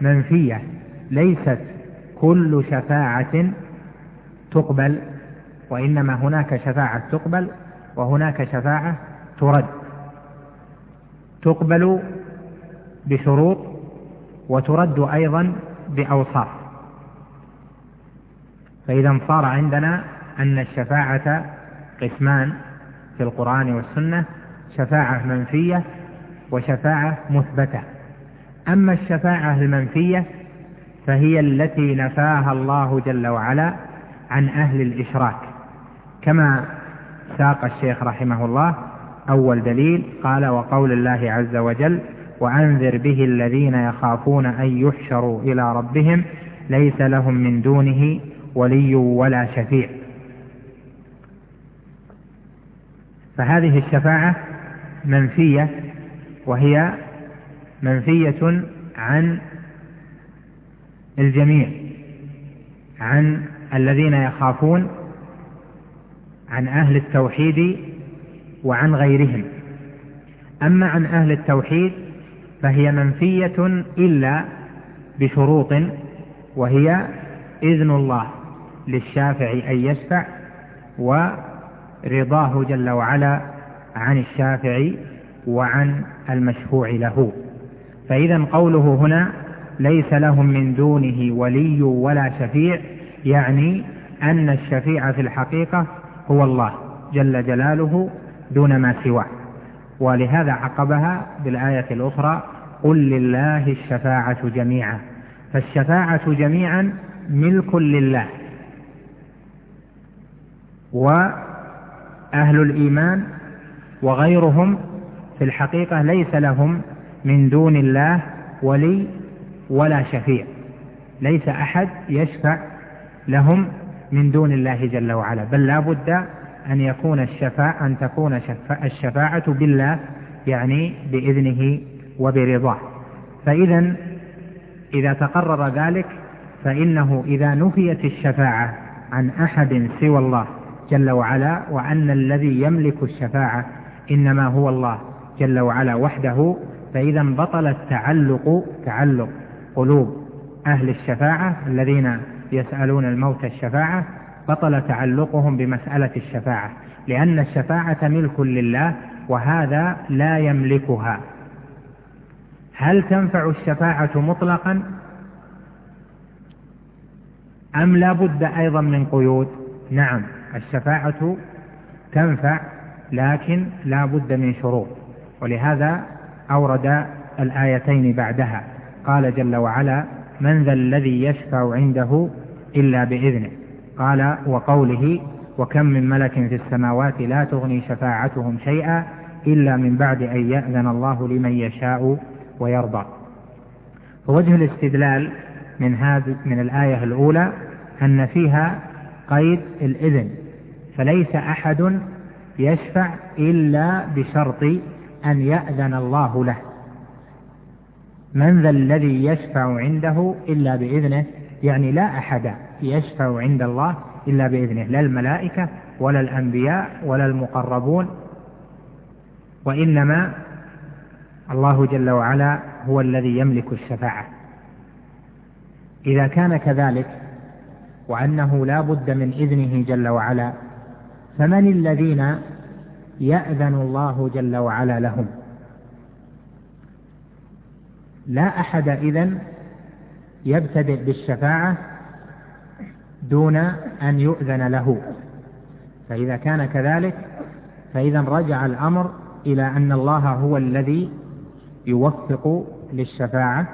منفية ليست كل شفاعة تقبل وإنما هناك شفاعة تقبل وهناك شفاعة ترد. تقبل بشروط وترد أيضا بأوصاف. فإذا صار عندنا أن الشفاعة قسمان في القرآن والسنة شفاعة منفية وشفاعة مثبتة. أما الشفاعة المنفية فهي التي نفاها الله جل وعلا عن أهل الإشراك. كما ساق الشيخ رحمه الله أول دليل قال وقول الله عز وجل وأنذر به الذين يخافون أن يحشروا إلى ربهم ليس لهم من دونه ولي ولا شفيع. فهذه الشفاعة منفية وهي منفية عن الجميع عن الذين يخافون عن أهل التوحيد وعن غيرهم. أما عن أهل التوحيد فهي منفية إلا بشروط وهي إذن الله. للشافع أن يشفع ورضاه جل وعلا عن الشافع وعن المشفوع له. فإذا قوله هنا ليس لهم من دونه ولي ولا شفيع يعني أن الشفيع في الحقيقة هو الله جل جلاله دون ما سواه. ولهذا عقبها بالآية الأخرى قل لله الشفاعة جميعا. فالشفاعة جميعا ملك لله. وأهل الإيمان وغيرهم في الحقيقة ليس لهم من دون الله ولي ولا شفيع. ليس أحد يشفع لهم من دون الله جل وعلا. بل لا بد أن يكون الشفاعة أن تكون الشفاعة بالله يعني بإذنه وبرضاه. فإذا إذا تقرر ذلك فإنه إذا نفيت الشفاعة عن أحد سوى الله جل وعلا وأن الذي يملك الشفاعة إنما هو الله جل وعلا وحده فإذا بطل التعلق تعلق قلوب أهل الشفاعة الذين يسألون الموت الشفاعة بطل تعلقهم بمسألة الشفاعة لأن الشفاعة ملك لله وهذا لا يملكها. هل تنفع الشفاعة مطلقا؟ أم لا بد أيضا من قيود؟ نعم. الشفاعة تنفع لكن لا بد من شروط. ولهذا أورد الآيتين بعدها. قال جل وعلا من ذا الذي يشفع عنده إلا بإذنه قال وقوله وكم من ملك في السماوات لا تغني شفاعتهم شيئا إلا من بعد أن يأذن الله لمن يشاء ويرضى فوجه الاستدلال من هذه من الآية الأولى أن فيها قيد الإذن. فليس أحد يشفع إلا بشرط أن يأذن الله له. من ذا الذي يشفع عنده إلا بإذنه؟ يعني لا أحد يشفع عند الله إلا بإذنه. لا الملائكة ولا الأنبياء ولا المقربون. وإنما الله جل وعلا هو الذي يملك الشفاعة. إذا كان كذلك وأنه لا بد من إذنه جل وعلا فمن الذين يأذن الله جل وعلا لهم؟ لا أحد إذن يبتدئ بالشفاعة دون أن يؤذن له. فإذا كان كذلك فإذا رجع الأمر إلى أن الله هو الذي يوفق للشفاعة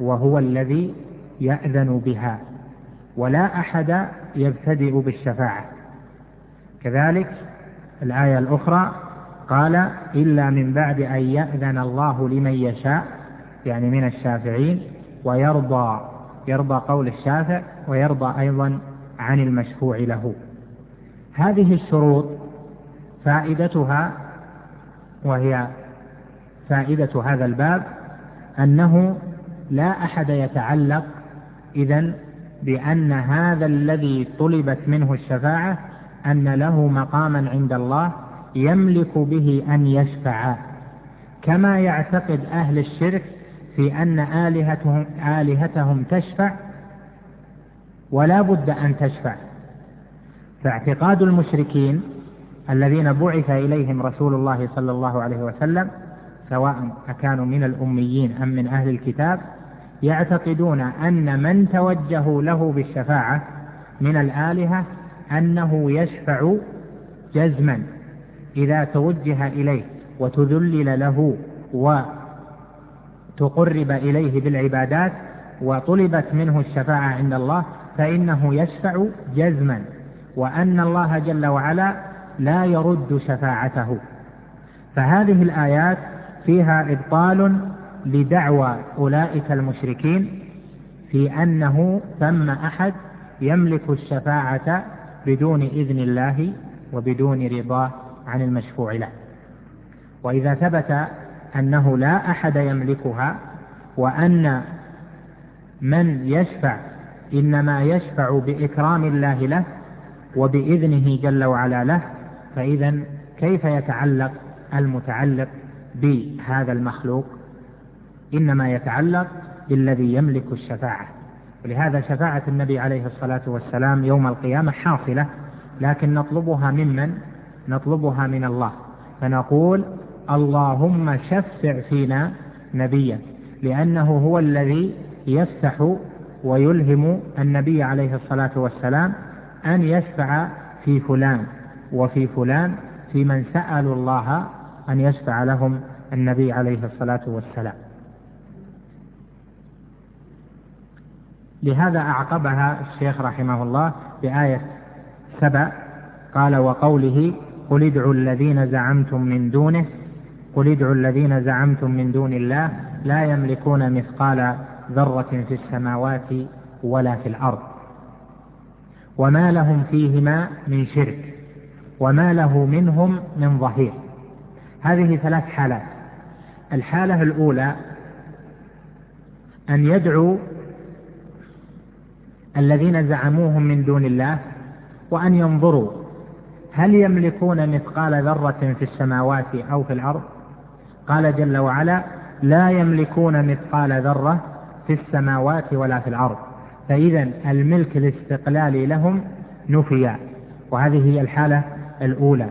وهو الذي يأذن بها ولا أحد يبتدئ بالشفاعة. كذلك الآية الأخرى قال إلا من بعد أن يأذن الله لمن يشاء يعني من الشافعين ويرضى يرضى قول الشافع ويرضى أيضا عن المشفوع له. هذه الشروط فائدتها وهي فائدة هذا الباب أنه لا أحد يتعلق إذا بأن هذا الذي طلبت منه الشفاعة أن له مقاما عند الله يملك به أن يشفع. كما يعتقد أهل الشرك في أن آلهتهم, آلهتهم تشفع ولا بد أن تشفع. فاعتقاد المشركين الذين بعث إليهم رسول الله صلى الله عليه وسلم سواء أكانوا من الأميين أم من أهل الكتاب يعتقدون أن من توجهوا له بالشفاعة من الآلهة أنه يشفع جزما إذا توجه إليه وتذلل له وتقرب إليه بالعبادات وطلبت منه الشفاعة عند الله فإنه يشفع جزما وأن الله جل وعلا لا يرد شفاعته. فهذه الآيات فيها إبطال لدعوى أولئك المشركين في أنه ثم أحد يملك الشفاعة بدون إذن الله وبدون رضاه عن المشفوع له. وإذا ثبت أنه لا أحد يملكها وأن من يشفع إنما يشفع بإكرام الله له وبإذنه جل وعلا له فإذا كيف يتعلق المتعلق بهذا المخلوق؟ إنما يتعلق بالذي يملك الشفاعة. ولهذا شفاعة النبي عليه الصلاة والسلام يوم القيامة حاصلة لكن نطلبها ممن؟ نطلبها من الله. فنقول اللهم شفع فينا نبيا لأنه هو الذي يفتح ويلهم النبي عليه الصلاة والسلام أن يشفع في فلان وفي فلان في من سألوا الله أن يشفع لهم النبي عليه الصلاة والسلام. لهذا أعقبها الشيخ رحمه الله بآية سبع قال وقوله قل ادعوا الذين زعمتم من دونه قل ادعوا الذين زعمتم من دون الله لا يملكون مثقال ذرة في السماوات ولا في الأرض. وما لهم فيهما من شرك وما له منهم من ظهير. هذه ثلاث حالات. الحالة الأولى أن يدعو الذين زعموهم من دون الله وأن ينظروا هل يملكون مثقال ذرة في السماوات أو في الأرض؟ قال جل وعلا لا يملكون مثقال ذرة في السماوات ولا في الأرض. فإذا الملك الاستقلالي لهم نفي وهذه هي الحالة الأولى.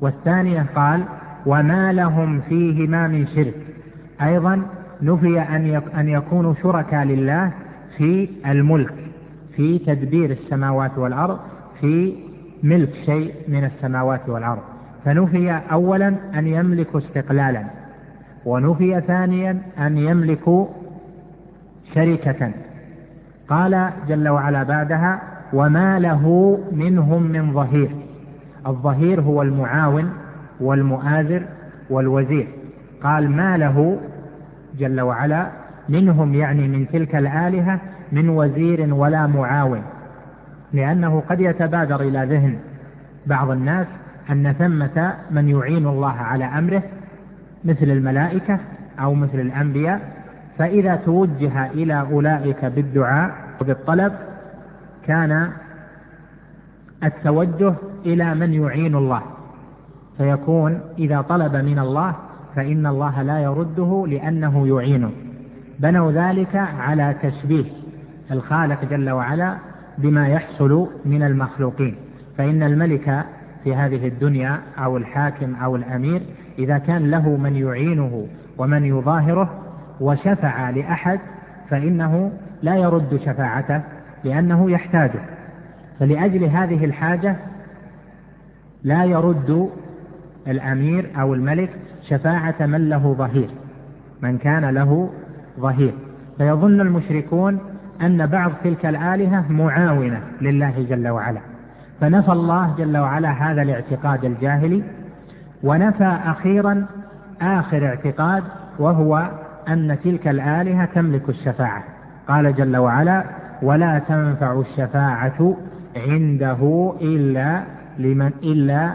والثانية قال وما لهم فيهما من شرك. أيضا نفي أن يكونوا شركاء لله في الملك. في تدبير السماوات والأرض في ملك شيء من السماوات والأرض. فنفي أولا أن يملكوا استقلالا ونفي ثانيا أن يملكوا شركة. قال جل وعلا بعدها وما له منهم من ظهير. الظهير هو المعاون والمؤازر والوزير. قال ما له جل وعلا منهم يعني من تلك الآلهة من وزير ولا معاون لأنه قد يتبادر إلى ذهن بعض الناس أن ثمة من يعين الله على أمره مثل الملائكة أو مثل الأنبياء فإذا توجه إلى أولئك بالدعاء وبالطلب كان التوجه إلى من يعين الله فيكون إذا طلب من الله فإن الله لا يرده لأنه يعينه. بنوا ذلك على تشبيه الخالق جل وعلا بما يحصل من المخلوقين. فإن الملك في هذه الدنيا أو الحاكم أو الأمير إذا كان له من يعينه ومن يظاهره وشفع لأحد فإنه لا يرد شفاعته لأنه يحتاجه. فلأجل هذه الحاجة لا يرد الأمير أو الملك شفاعة من له ظهير من كان له ظهير. فيظن المشركون أن بعض تلك الآلهة معاونة لله جل وعلا. فنفى الله جل وعلا هذا الاعتقاد الجاهلي ونفى أخيرا آخر اعتقاد وهو أن تلك الآلهة تملك الشفاعة. قال جل وعلا ولا تنفع الشفاعة عنده إلا لمن إلا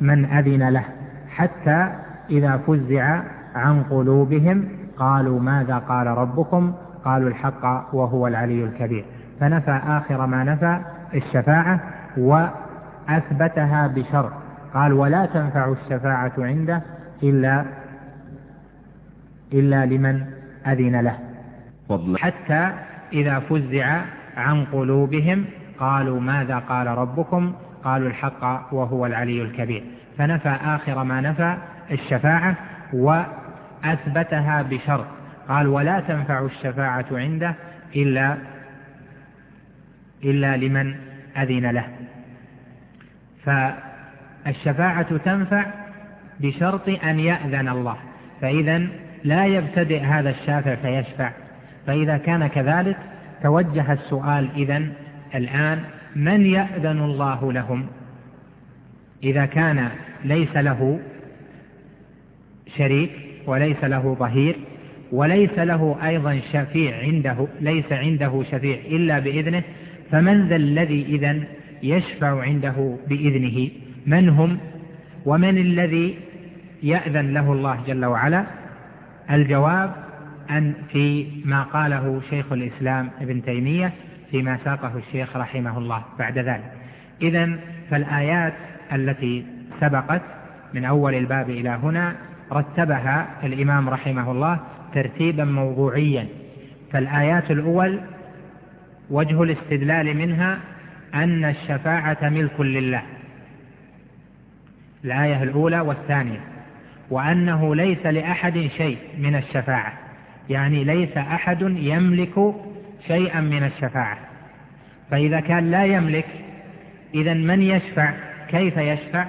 من أذن له حتى إذا فزع عن قلوبهم قالوا ماذا قال ربكم؟ قالوا الحق وهو العلي الكبير. فنفى آخر ما نفى الشفاعة وأثبتها بشرط. قال ولا تنفع الشفاعة عنده إلا إلا لمن أذن له. حتى إذا فزع عن قلوبهم قالوا ماذا قال ربكم؟ قالوا الحق وهو العلي الكبير. فنفى آخر ما نفى الشفاعة وأثبتها بشرط. قال ولا تنفع الشفاعة عنده إلا إلا لمن أذن له. فالشفاعة تنفع بشرط أن يأذن الله فإذا لا يبتدئ هذا الشافع فيشفع. فإذا كان كذلك توجه السؤال إذا الآن من يأذن الله لهم؟ إذا كان ليس له شريك وليس له ظهير وليس له أيضا شفيع عنده ليس عنده شفيع إلا بإذنه فمن ذا الذي إذا يشفع عنده بإذنه؟ من هم؟ ومن الذي يأذن له الله جل وعلا؟ الجواب أن في ما قاله شيخ الإسلام ابن تيمية فيما ساقه الشيخ رحمه الله بعد ذلك. إذا فالآيات التي سبقت من أول الباب إلى هنا رتبها الإمام رحمه الله ترتيبا موضوعيا فالآيات الأول وجه الاستدلال منها أن الشفاعة ملك لله. الآية الأولى والثانية وأنه ليس لأحد شيء من الشفاعة يعني ليس أحد يملك شيئا من الشفاعة. فإذا كان لا يملك إذا من يشفع؟ كيف يشفع؟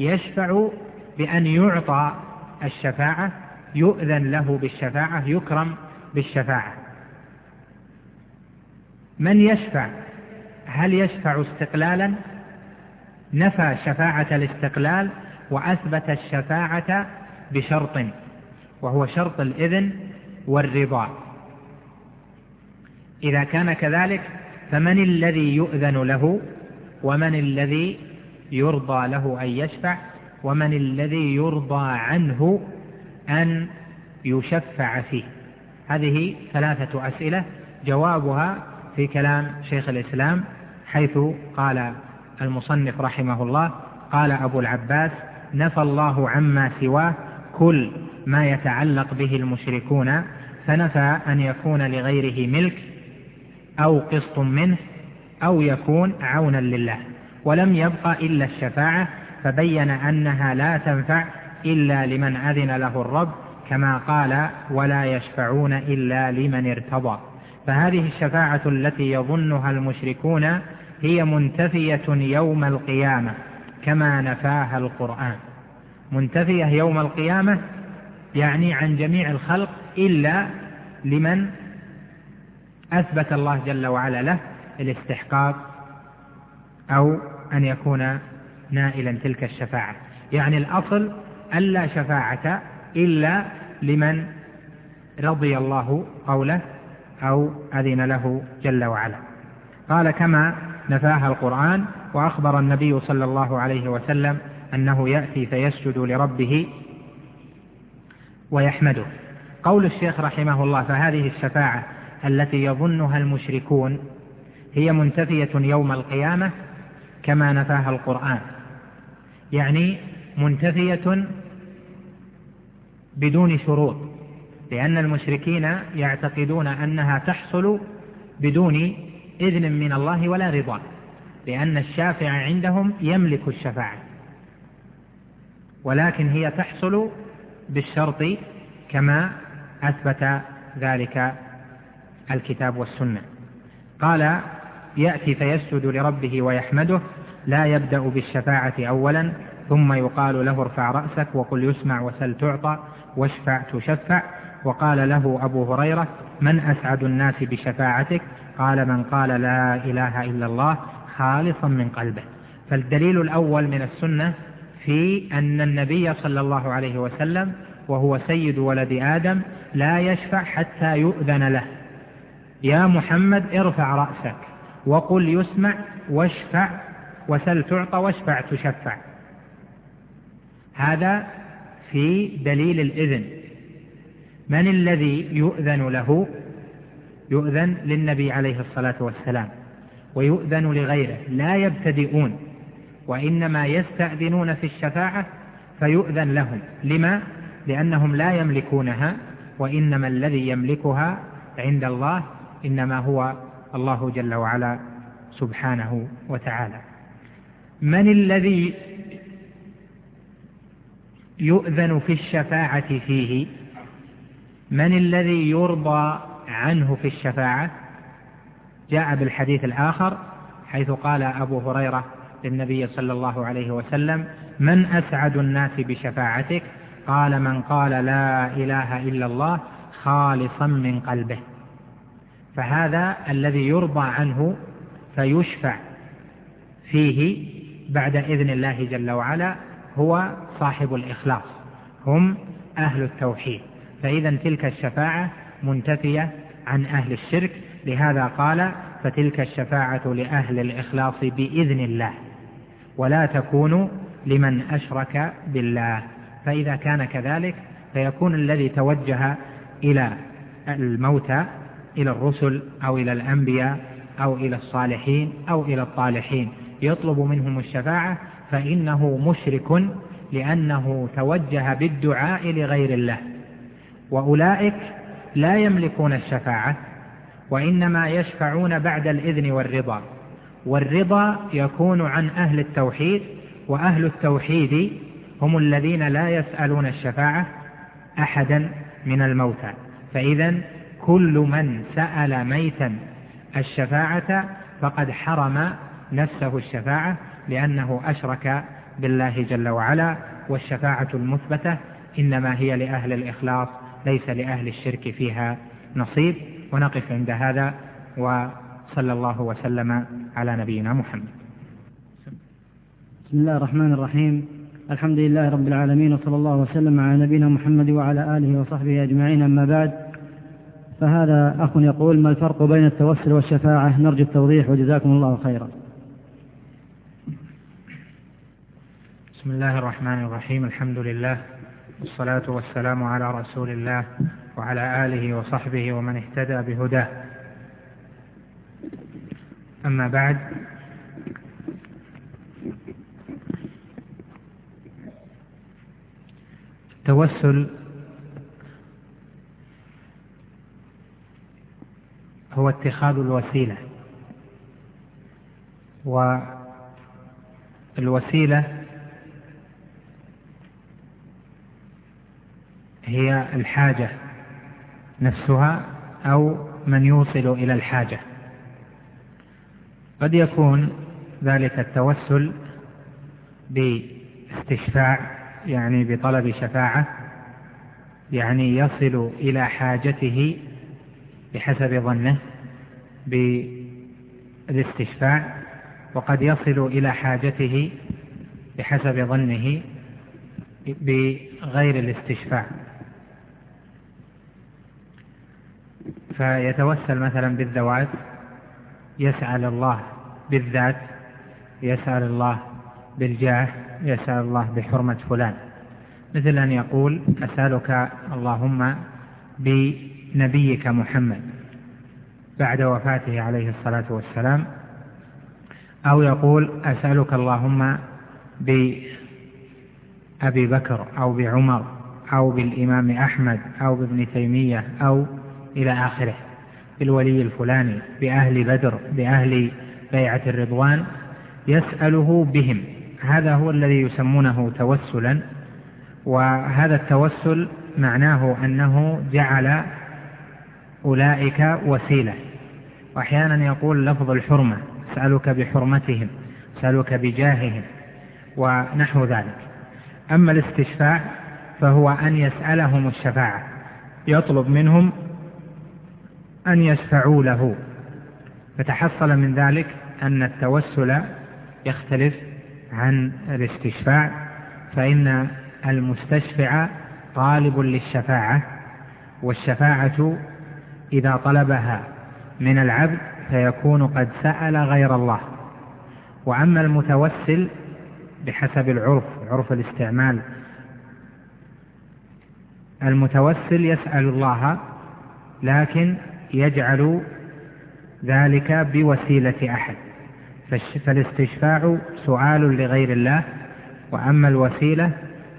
يشفع بأن يعطى الشفاعة يؤذن له بالشفاعة يكرم بالشفاعة. من يشفع؟ هل يشفع استقلالا؟ نفى شفاعة الاستقلال وأثبت الشفاعة بشرط وهو شرط الإذن والرضا. إذا كان كذلك فمن الذي يؤذن له؟ ومن الذي يرضى له أن يشفع؟ ومن الذي يرضى عنه؟ أن يشفع فيه. هذه ثلاثة أسئلة جوابها في كلام شيخ الإسلام حيث قال المصنف رحمه الله قال أبو العباس نفى الله عما سواه كل ما يتعلق به المشركون فنفى أن يكون لغيره ملك أو قسط منه أو يكون عونا لله. ولم يبق إلا الشفاعة فبين أنها لا تنفع إلا لمن أذن له الرب كما قال ولا يشفعون إلا لمن ارتضى فهذه الشفاعة التي يظنها المشركون هي منتفية يوم القيامة كما نفاها القرآن. منتفية يوم القيامة يعني عن جميع الخلق إلا لمن أثبت الله جل وعلا له الاستحقاق أو أن يكون نائلا تلك الشفاعة. يعني الأصل ألا شفاعة إلا لمن رضي الله قوله أو أذن له جل وعلا. قال كما نفاها القرآن وأخبر النبي صلى الله عليه وسلم أنه يأتي فيسجد لربه ويحمده. قول الشيخ رحمه الله فهذه الشفاعة التي يظنها المشركون هي منتفية يوم القيامة كما نفاها القرآن. يعني منتفية بدون شروط لأن المشركين يعتقدون أنها تحصل بدون إذن من الله ولا رضا لأن الشافع عندهم يملك الشفاعة ولكن هي تحصل بالشرط كما أثبت ذلك الكتاب والسنة. قال يأتي فيسجد لربه ويحمده لا يبدأ بالشفاعة أولا ثم يقال له ارفع رأسك وقل يسمع وسل تعطى واشفع تشفع. وقال له أبو هريرة من أسعد الناس بشفاعتك؟ قال من قال لا إله إلا الله خالصا من قلبه. فالدليل الأول من السنة في أن النبي صلى الله عليه وسلم وهو سيد ولد آدم لا يشفع حتى يؤذن له. يا محمد ارفع رأسك وقل يسمع واشفع وسل تعطى واشفع تشفع. هذا في دليل الإذن. من الذي يؤذن له؟ يؤذن للنبي عليه الصلاة والسلام ويؤذن لغيره لا يبتدئون وإنما يستأذنون في الشفاعة فيؤذن لهم. لما؟ لأنهم لا يملكونها وإنما الذي يملكها عند الله إنما هو الله جل وعلا سبحانه وتعالى. من الذي يؤذن في الشفاعة فيه؟ من الذي يرضى عنه في الشفاعة؟ جاء بالحديث الآخر حيث قال أبو هريرة للنبي صلى الله عليه وسلم من أسعد الناس بشفاعتك؟ قال من قال لا إله إلا الله خالصا من قلبه. فهذا الذي يرضى عنه فيشفع فيه بعد إذن الله جل وعلا هو صاحب الإخلاص هم أهل التوحيد. فإذا تلك الشفاعة منتفية عن أهل الشرك. لهذا قال فتلك الشفاعة لأهل الإخلاص بإذن الله ولا تكون لمن أشرك بالله. فإذا كان كذلك فيكون الذي توجه إلى الموتى إلى الرسل أو إلى الأنبياء أو إلى الصالحين أو إلى الطالحين. يطلب منهم الشفاعة فإنه مشرك لأنه توجه بالدعاء لغير الله. وأولئك لا يملكون الشفاعة وإنما يشفعون بعد الإذن والرضا. والرضا يكون عن أهل التوحيد وأهل التوحيد هم الذين لا يسألون الشفاعة أحدا من الموتى. فإذا كل من سأل ميتا الشفاعة فقد حرم نفسه الشفاعة لأنه أشرك بالله جل وعلا والشفاعة المثبتة إنما هي لأهل الإخلاص ليس لأهل الشرك فيها نصيب. ونقف عند هذا وصلى الله وسلم على نبينا محمد. بسم الله الرحمن الرحيم. الحمد لله رب العالمين وصلى الله وسلم على نبينا محمد وعلى آله وصحبه أجمعين أما بعد. فهذا أخ يقول ما الفرق بين التوسل والشفاعة؟ نرجو التوضيح وجزاكم الله خيرا. بسم الله الرحمن الرحيم الحمد لله والصلاة والسلام على رسول الله وعلى آله وصحبه ومن اهتدى بهداه أما بعد التوسل هو اتخاذ الوسيلة والوسيلة هي الحاجة نفسها أو من يوصل إلى الحاجة. قد يكون ذلك التوسل باستشفاع يعني بطلب شفاعة يعني يصل إلى حاجته بحسب ظنه بالاستشفاع وقد يصل إلى حاجته بحسب ظنه بغير الاستشفاع. فيتوسل مثلا بالذوات يسأل الله بالذات يسأل الله بالجاه يسأل الله بحرمة فلان. مثل أن يقول أسألك اللهم بنبيك محمد بعد وفاته عليه الصلاة والسلام. أو يقول أسألك اللهم بأبي بكر أو بعمر أو بالإمام أحمد أو بابن تيمية أو إلى آخره. بالولي الفلاني بأهل بدر بأهل بيعة الرضوان يسأله بهم. هذا هو الذي يسمونه توسلا وهذا التوسل معناه أنه جعل أولئك وسيلة. وأحيانا يقول لفظ الحرمة أسألك بحرمتهم أسألك بجاههم ونحو ذلك. أما الاستشفاع فهو أن يسألهم الشفاعة يطلب منهم أن يشفعوا له. فتحصل من ذلك أن التوسل يختلف عن الاستشفاع فإن المستشفع طالب للشفاعة والشفاعة إذا طلبها من العبد فيكون قد سأل غير الله. وأما المتوسل بحسب العرف عرف الاستعمال المتوسل يسأل الله لكن يجعل ذلك بوسيلة أحد. فالاستشفاع سؤال لغير الله وأما الوسيلة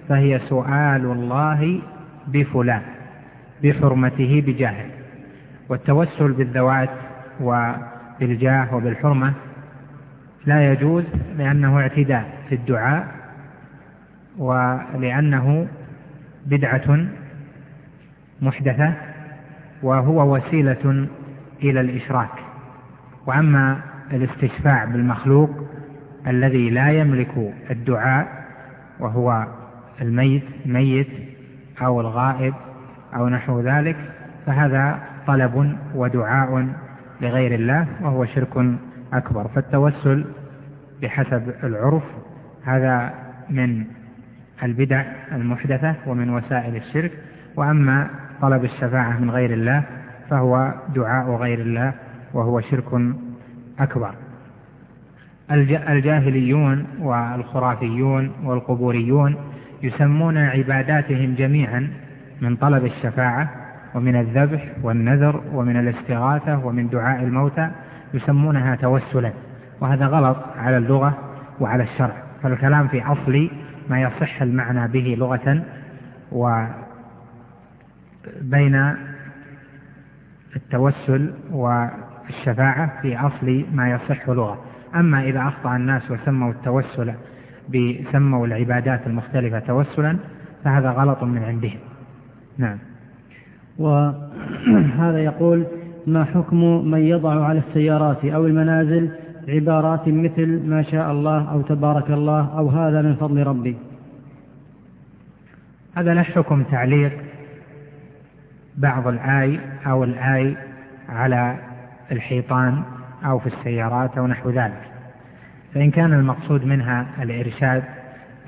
فهي سؤال الله بفلان بحرمته بجاهه والتوسل بالذوات وبالجاه وبالحرمة لا يجوز لأنه اعتداء في الدعاء ولأنه بدعة محدثة وهو وسيلة إلى الإشراك. وأما الاستشفاع بالمخلوق الذي لا يملك الدعاء وهو الميت ميت أو الغائب أو نحو ذلك فهذا طلب ودعاء لغير الله وهو شرك أكبر. فالتوسل بحسب العرف هذا من البدع المحدثة ومن وسائل الشرك. وأما طلب الشفاعة من غير الله فهو دعاء غير الله وهو شرك أكبر. الجاهليون والخرافيون والقبوريون يسمون عباداتهم جميعا من طلب الشفاعة ومن الذبح والنذر ومن الاستغاثة ومن دعاء الموتى يسمونها توسلا. وهذا غلط على اللغة وعلى الشرع. فالكلام في أصل ما يصح المعنى به لغة وبين التوسل والشفاعة في أصل ما يصح لغة. أما إذا أخطأ الناس وسموا التوسل سموا العبادات المختلفة توسلا فهذا غلط من عندهم. نعم. وهذا يقول ما حكم من يضع على السيارات أو المنازل عبارات مثل ما شاء الله أو تبارك الله أو هذا من فضل ربي هذا له حكم تعليق بعض الآي أو الآي على الحيطان أو في السيارات أو نحو ذلك. فإن كان المقصود منها الإرشاد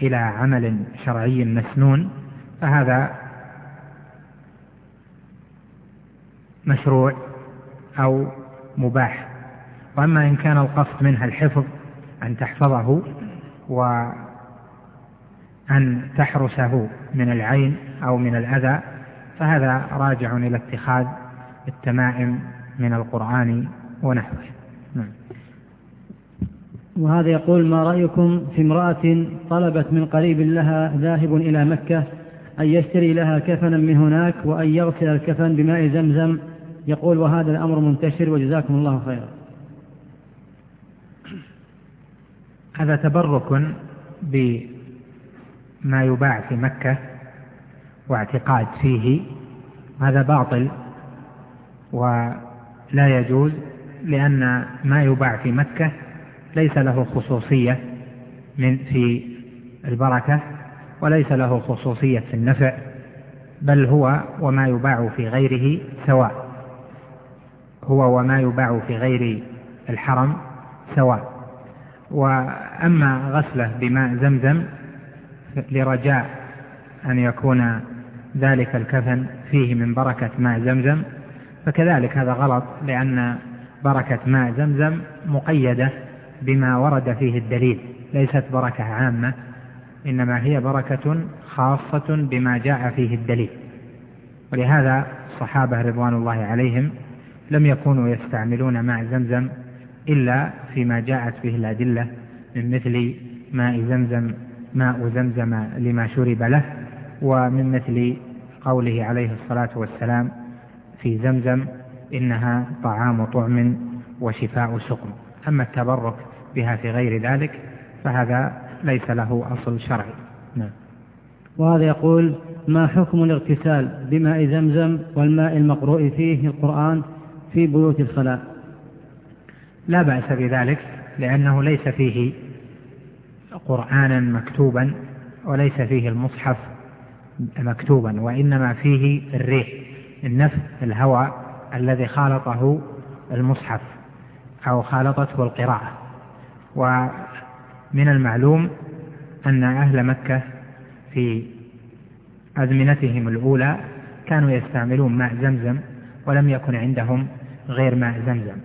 إلى عمل شرعي مسنون فهذا مشروع أو مباح. وأما إن كان القصد منها الحفظ أن تحفظه وأن تحرسه من العين أو من الأذى فهذا راجع إلى اتخاذ التمائم من القرآن ونحوه. نعم. وهذا يقول ما رأيكم في امرأة طلبت من قريب لها ذاهب إلى مكة أن يشتري لها كفنا من هناك وأن يغسل الكفن بماء زمزم؟ يقول وهذا الأمر منتشر وجزاكم الله خيرا. هذا تبرك بما يباع في مكة واعتقاد فيه هذا باطل ولا يجوز لأن ما يباع في مكة ليس له خصوصية من في البركة وليس له خصوصية في النفع بل هو وما يباع في غيره سواء. هو وما يباع في غير الحرم سواء. وأما غسله بماء زمزم لرجاء أن يكون ذلك الكفن فيه من بركة ماء زمزم فكذلك هذا غلط لأن بركة ماء زمزم مقيدة بما ورد فيه الدليل ليست بركة عامة إنما هي بركة خاصة بما جاء فيه الدليل. ولهذا الصحابة رضوان الله عليهم لم يكونوا يستعملون ماء زمزم إلا فيما جاءت به الأدلة من مثل ماء زمزم ماء زمزم لما شرب له ومن مثل قوله عليه الصلاة والسلام في زمزم إنها طعام طعم وشفاء سقم. أما التبرك بها في غير ذلك فهذا ليس له أصل شرعي. نعم. وهذا يقول ما حكم الاغتسال بماء زمزم والماء المقروء فيه القرآن في بيوت الصلاة؟ لا بأس بذلك لأنه ليس فيه قرآنا مكتوبا وليس فيه المصحف مكتوبا وإنما فيه الريح النفس الهواء الذي خالطه المصحف أو خالطته القراءة. ومن المعلوم أن أهل مكة في أزمنتهم الأولى كانوا يستعملون ماء زمزم ولم يكن عندهم غير ماء زمزم.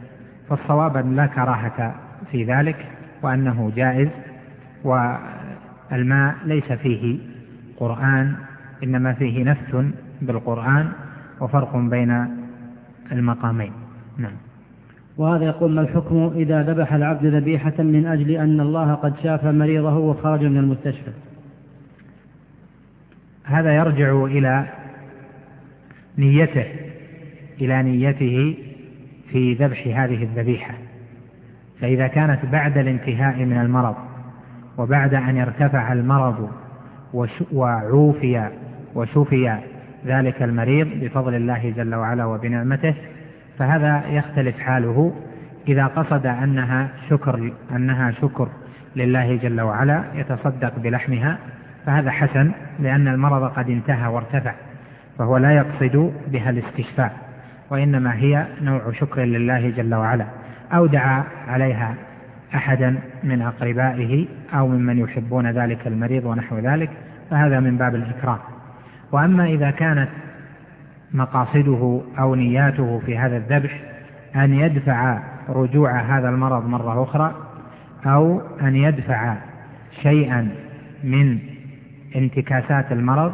فالصواب لا كراهة في ذلك وأنه جائز والماء ليس فيه قرآن إنما فيه نفس بالقرآن وفرق بين المقامين. نعم. وهذا يقول ما الحكم إذا ذبح العبد ذبيحة من أجل أن الله قد شاف مريضه وخرج من المستشفى؟ هذا يرجع إلى نيته إلى نيته في ذبح هذه الذبيحة. فإذا كانت بعد الانتهاء من المرض وبعد أن ارتفع المرض وعوفي وشفي ذلك المريض بفضل الله جل وعلا وبنعمته فهذا يختلف حاله إذا قصد أنها شكر أنها شكر لله جل وعلا يتصدق بلحمها فهذا حسن لأن المرض قد انتهى وارتفع فهو لا يقصد بها الاستشفاء وإنما هي نوع شكر لله جل وعلا أو دعا عليها أحدا من أقربائه أو ممن يحبون ذلك المريض ونحو ذلك فهذا من باب الإكرام وأما إذا كانت مقاصده أو نياته في هذا الذبح أن يدفع رجوع هذا المرض مرة أخرى أو أن يدفع شيئا من انتكاسات المرض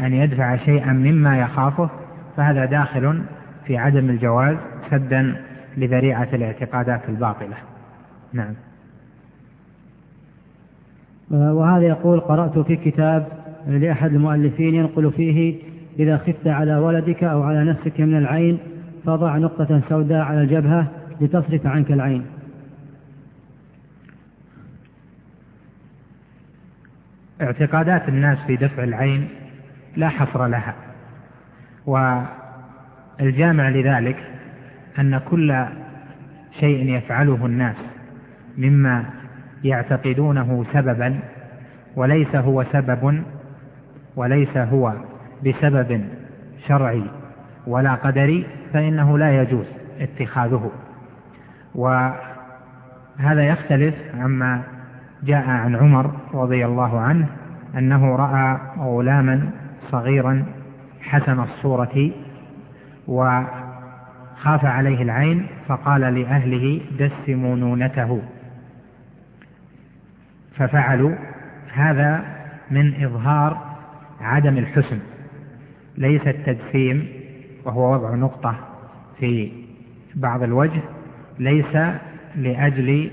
أن يدفع شيئا مما يخافه فهذا داخل في عدم الجواز سدا لذريعة الاعتقادات الباطلة. نعم. وهذا يقول قرأت في كتاب لأحد المؤلفين ينقل فيه إذا خفت على ولدك أو على نفسك من العين فضع نقطة سوداء على الجبهة لتصرف عنك العين. اعتقادات الناس في دفع العين لا حصر لها والجامع لذلك أن كل شيء يفعله الناس مما يعتقدونه سببا وليس هو سبب وليس هو بسبب شرعي ولا قدري فإنه لا يجوز اتخاذه. وهذا يختلف عما جاء عن عمر رضي الله عنه أنه رأى غلاما صغيرا حسن الصورة وخاف عليه العين فقال لأهله دسموا نونته. ففعلوا. هذا من إظهار عدم الحسن. ليس التجسيم وهو وضع نقطة في بعض الوجه ليس لأجل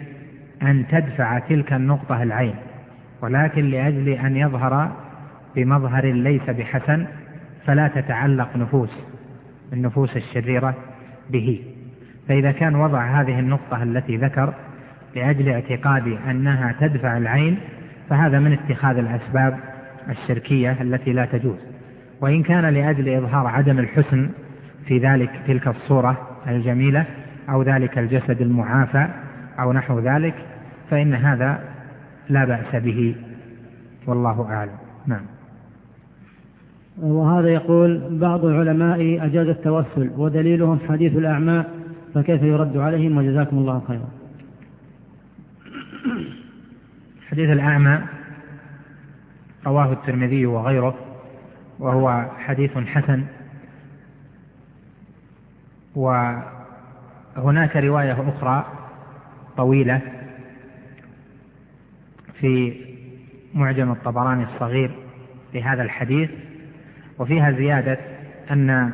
أن تدفع تلك النقطة العين ولكن لأجل أن يظهر بمظهر ليس بحسن فلا تتعلق نفوس النفوس الشريرة به. فإذا كان وضع هذه النقطة التي ذكر لأجل اعتقاد أنها تدفع العين فهذا من اتخاذ الأسباب الشركية التي لا تجوز. وإن كان لأجل إظهار عدم الحسن في ذلك تلك الصورة الجميلة أو ذلك الجسد المعافى أو نحو ذلك فإن هذا لا بأس به. والله أعلم. نعم. وهذا يقول بعض العلماء أجاز التوسل ودليلهم حديث الأعمى فكيف يرد عليهم؟ وجزاكم الله خيرا. حديث الأعمى رواه الترمذي وغيره وهو حديث حسن. وهناك رواية أخرى طويلة في معجم الطبراني الصغير لهذا الحديث وفيها زيادة أن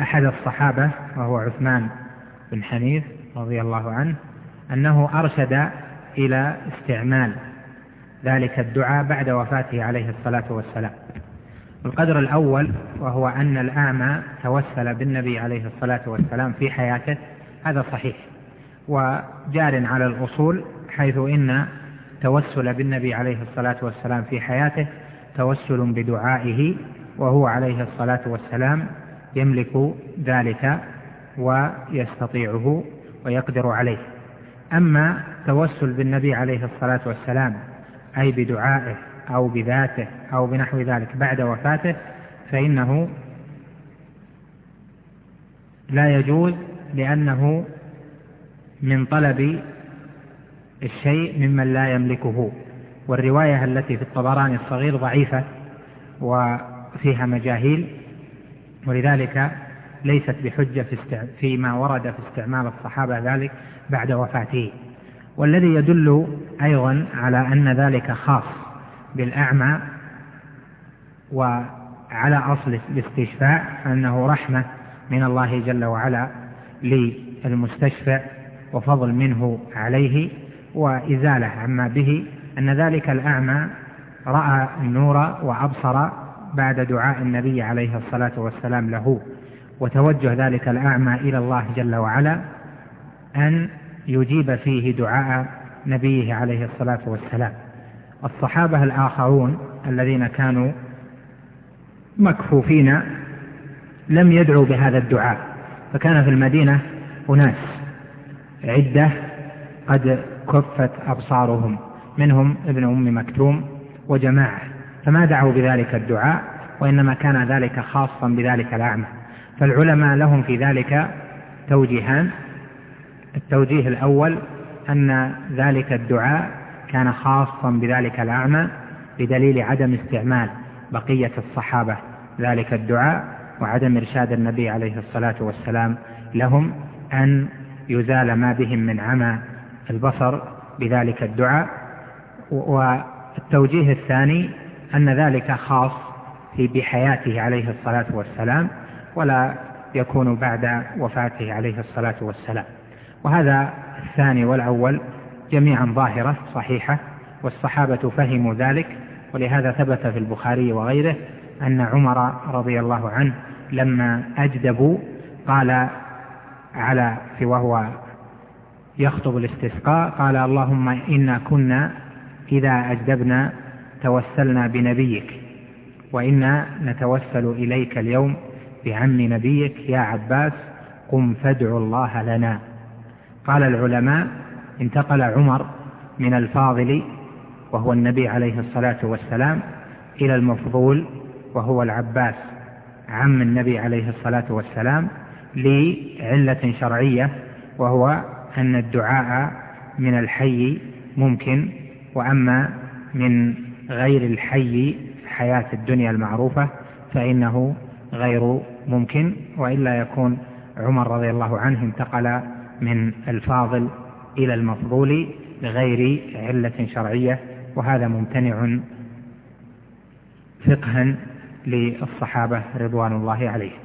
أحد الصحابة وهو عثمان بن حنيف رضي الله عنه أنه أرشد إلى استعمال ذلك الدعاء بعد وفاته عليه الصلاة والسلام. القدر الأول وهو أن الأعمى توسل بالنبي عليه الصلاة والسلام في حياته هذا صحيح. وجار على الأصول حيث إن توسل بالنبي عليه الصلاة والسلام في حياته توسل بدعائه وهو عليه الصلاة والسلام يملك ذلك ويستطيعه ويقدر عليه. أما توسل بالنبي عليه الصلاة والسلام أي بدعائه أو بذاته أو بنحو ذلك بعد وفاته فإنه لا يجوز لأنه من طلب الشيء ممن لا يملكه. والرواية التي في الطبراني الصغير ضعيفة وفيها مجاهيل ولذلك ليست بحجة في فيما ورد في استعمال الصحابة ذلك بعد وفاته. والذي يدل أيضا على أن ذلك خاص بالأعمى وعلى أصل الاستشفاء أنه رحمة من الله جل وعلا للمستشفع وفضل منه عليه وإزالة عما به أن ذلك الأعمى رأى النور وأبصر بعد دعاء النبي عليه الصلاة والسلام له. وتوجه ذلك الأعمى إلى الله جل وعلا أن يجيب فيه دعاء نبيه عليه الصلاة والسلام. الصحابة الآخرون الذين كانوا مكفوفين لم يدعوا بهذا الدعاء فكان في المدينة أناس عدة قد كفت أبصارهم منهم ابن أم مكتوم وجماعة فما دعوا بذلك الدعاء وإنما كان ذلك خاصا بذلك الأعمى. فالعلماء لهم في ذلك توجيهان التوجيه الأول أن ذلك الدعاء كان خاصا بذلك الأعمى بدليل عدم استعمال بقية الصحابة ذلك الدعاء وعدم إرشاد النبي عليه الصلاة والسلام لهم أن يزال ما بهم من عمى البصر بذلك الدعاء. والتوجيه الثاني أن ذلك خاص في بحياته عليه الصلاة والسلام ولا يكون بعد وفاته عليه الصلاة والسلام. وهذا الثاني والأول جميعا ظاهرة صحيحة والصحابة فهموا ذلك ولهذا ثبت في البخاري وغيره أن عمر رضي الله عنه لما أجدبوا قال على وهو يخطب الاستسقاء قال اللهم إنا كنا إذا أجدبنا توسلنا بنبيك وإنا نتوسل إليك اليوم بعم نبيك يا عباس قم فادع الله لنا. قال العلماء انتقل عمر من الفاضل وهو النبي عليه الصلاة والسلام إلى المفضول وهو العباس عم النبي عليه الصلاة والسلام لعلة شرعية وهو أن الدعاء من الحي ممكن وأما من غير الحي حياة الدنيا المعروفة فإنه غير ممكن وإلا يكون عمر رضي الله عنه انتقل من الفاضل إلى المفضول لغير علة شرعية وهذا ممتنع فقها للصحابة رضوان الله عليهم.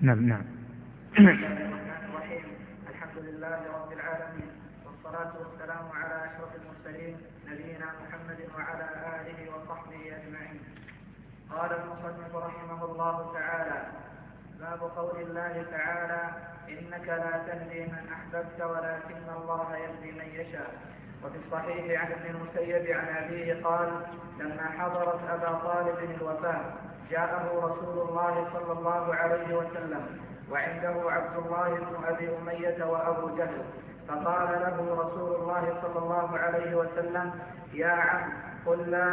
نعم نعم. الحمد لله رب العالمين والصلاة والسلام على أشرف المرسلين نبينا محمد وعلى آله وصحبه أجمعين قال المصنف رحمه الله تعالى باب قول الله تعالى إنك لا تهدي من أحببت ولكن الله يهدي من يشاء. وفي الصحيح عن ابن المسيب عن أبيه قال لما حضرت أبا طالب الوفاة جاءه رسول الله صلى الله عليه وسلم وعنده عبد الله بن أبي أمية وأبو جهل فقال له رسول الله صلى الله عليه وسلم يا عم قل لا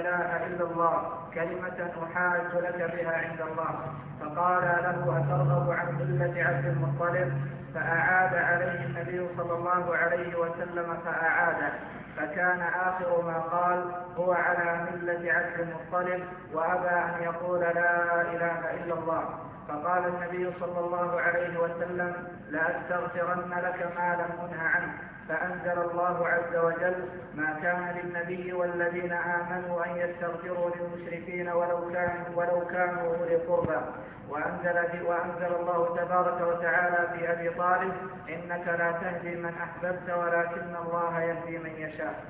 إله إلا الله كلمة أحاج لك بها عند الله. فقال له أترغب عن ملة عبد المطلب؟ فأعاد عليه النبي صلى الله عليه وسلم فأعاده. فكان آخر ما قال هو على ملة عبد المطلب وأبى أن يقول لا إله إلا الله. فقال النبي صلى الله عليه وسلم لأستغفرن لك ما لم أنه عنه فأنزل الله عز وجل ما كان للنبي والذين آمنوا أن يستغفروا للمشركين ولو كانوا ولو كانوا أولي قربى. وأنزل وأنزل الله تبارك وتعالى في أبي طالب إنك لا تهدي من أحببت ولكن الله يهدي من يشاء.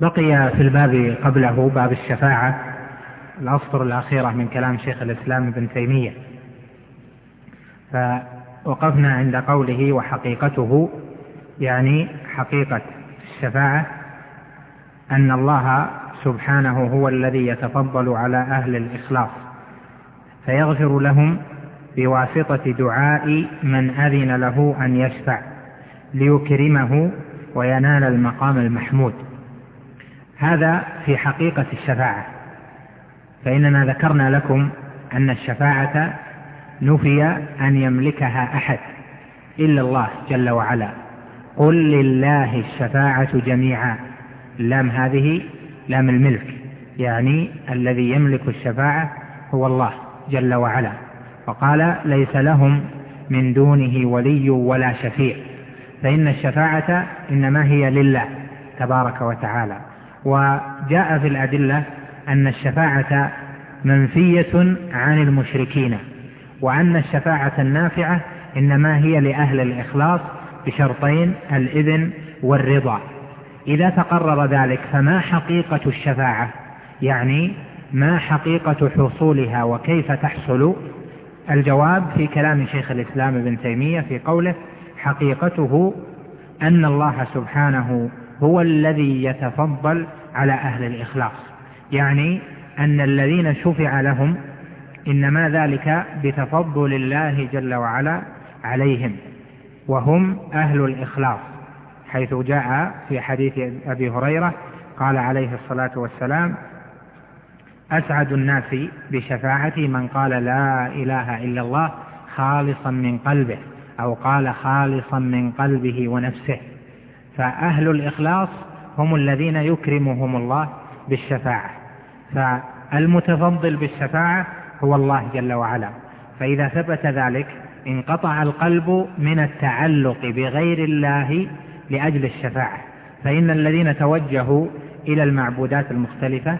بقي في الباب قبله باب الشفاعة. الأسطر الأخيرة من كلام شيخ الإسلام ابن تيمية. فوقفنا عند قوله وحقيقته يعني حقيقة الشفاعة أن الله سبحانه هو الذي يتفضل على أهل الإخلاص فيغفر لهم بواسطة دعاء من أذن له أن يشفع ليكرمه وينال المقام المحمود. هذا في حقيقة الشفاعة. فإننا ذكرنا لكم أن الشفاعة نفي أن يملكها أحد إلا الله جل وعلا. قل لله الشفاعة جميعا. اللام هذه لام الملك. يعني الذي يملك الشفاعة هو الله جل وعلا. وقال ليس لهم من دونه ولي ولا شفيع. فإن الشفاعة إنما هي لله تبارك وتعالى. وجاء في الأدلة أن الشفاعة منفية عن المشركين وأن الشفاعة النافعة إنما هي لأهل الإخلاص بشرطين الإذن والرضا. إذا تقرر ذلك فما حقيقة الشفاعة؟ يعني ما حقيقة حصولها وكيف تحصل؟ الجواب في كلام شيخ الإسلام ابن تيمية في قوله حقيقته أن الله سبحانه هو الذي يتفضل على أهل الإخلاص. يعني أن الذين شفع لهم إنما ذلك بتفضل الله جل وعلا عليهم وهم أهل الإخلاص حيث جاء في حديث أبي هريرة قال عليه الصلاة والسلام أسعد الناس بشفاعتي من قال لا إله إلا الله خالصا من قلبه أو قال خالصا من قلبه ونفسه. فأهل الإخلاص هم الذين يكرمهم الله بالشفاعة. فالمتفضل بالشفاعة هو الله جل وعلا. فإذا ثبت ذلك انقطع القلب من التعلق بغير الله لأجل الشفاعة. فإن الذين توجهوا إلى المعبودات المختلفة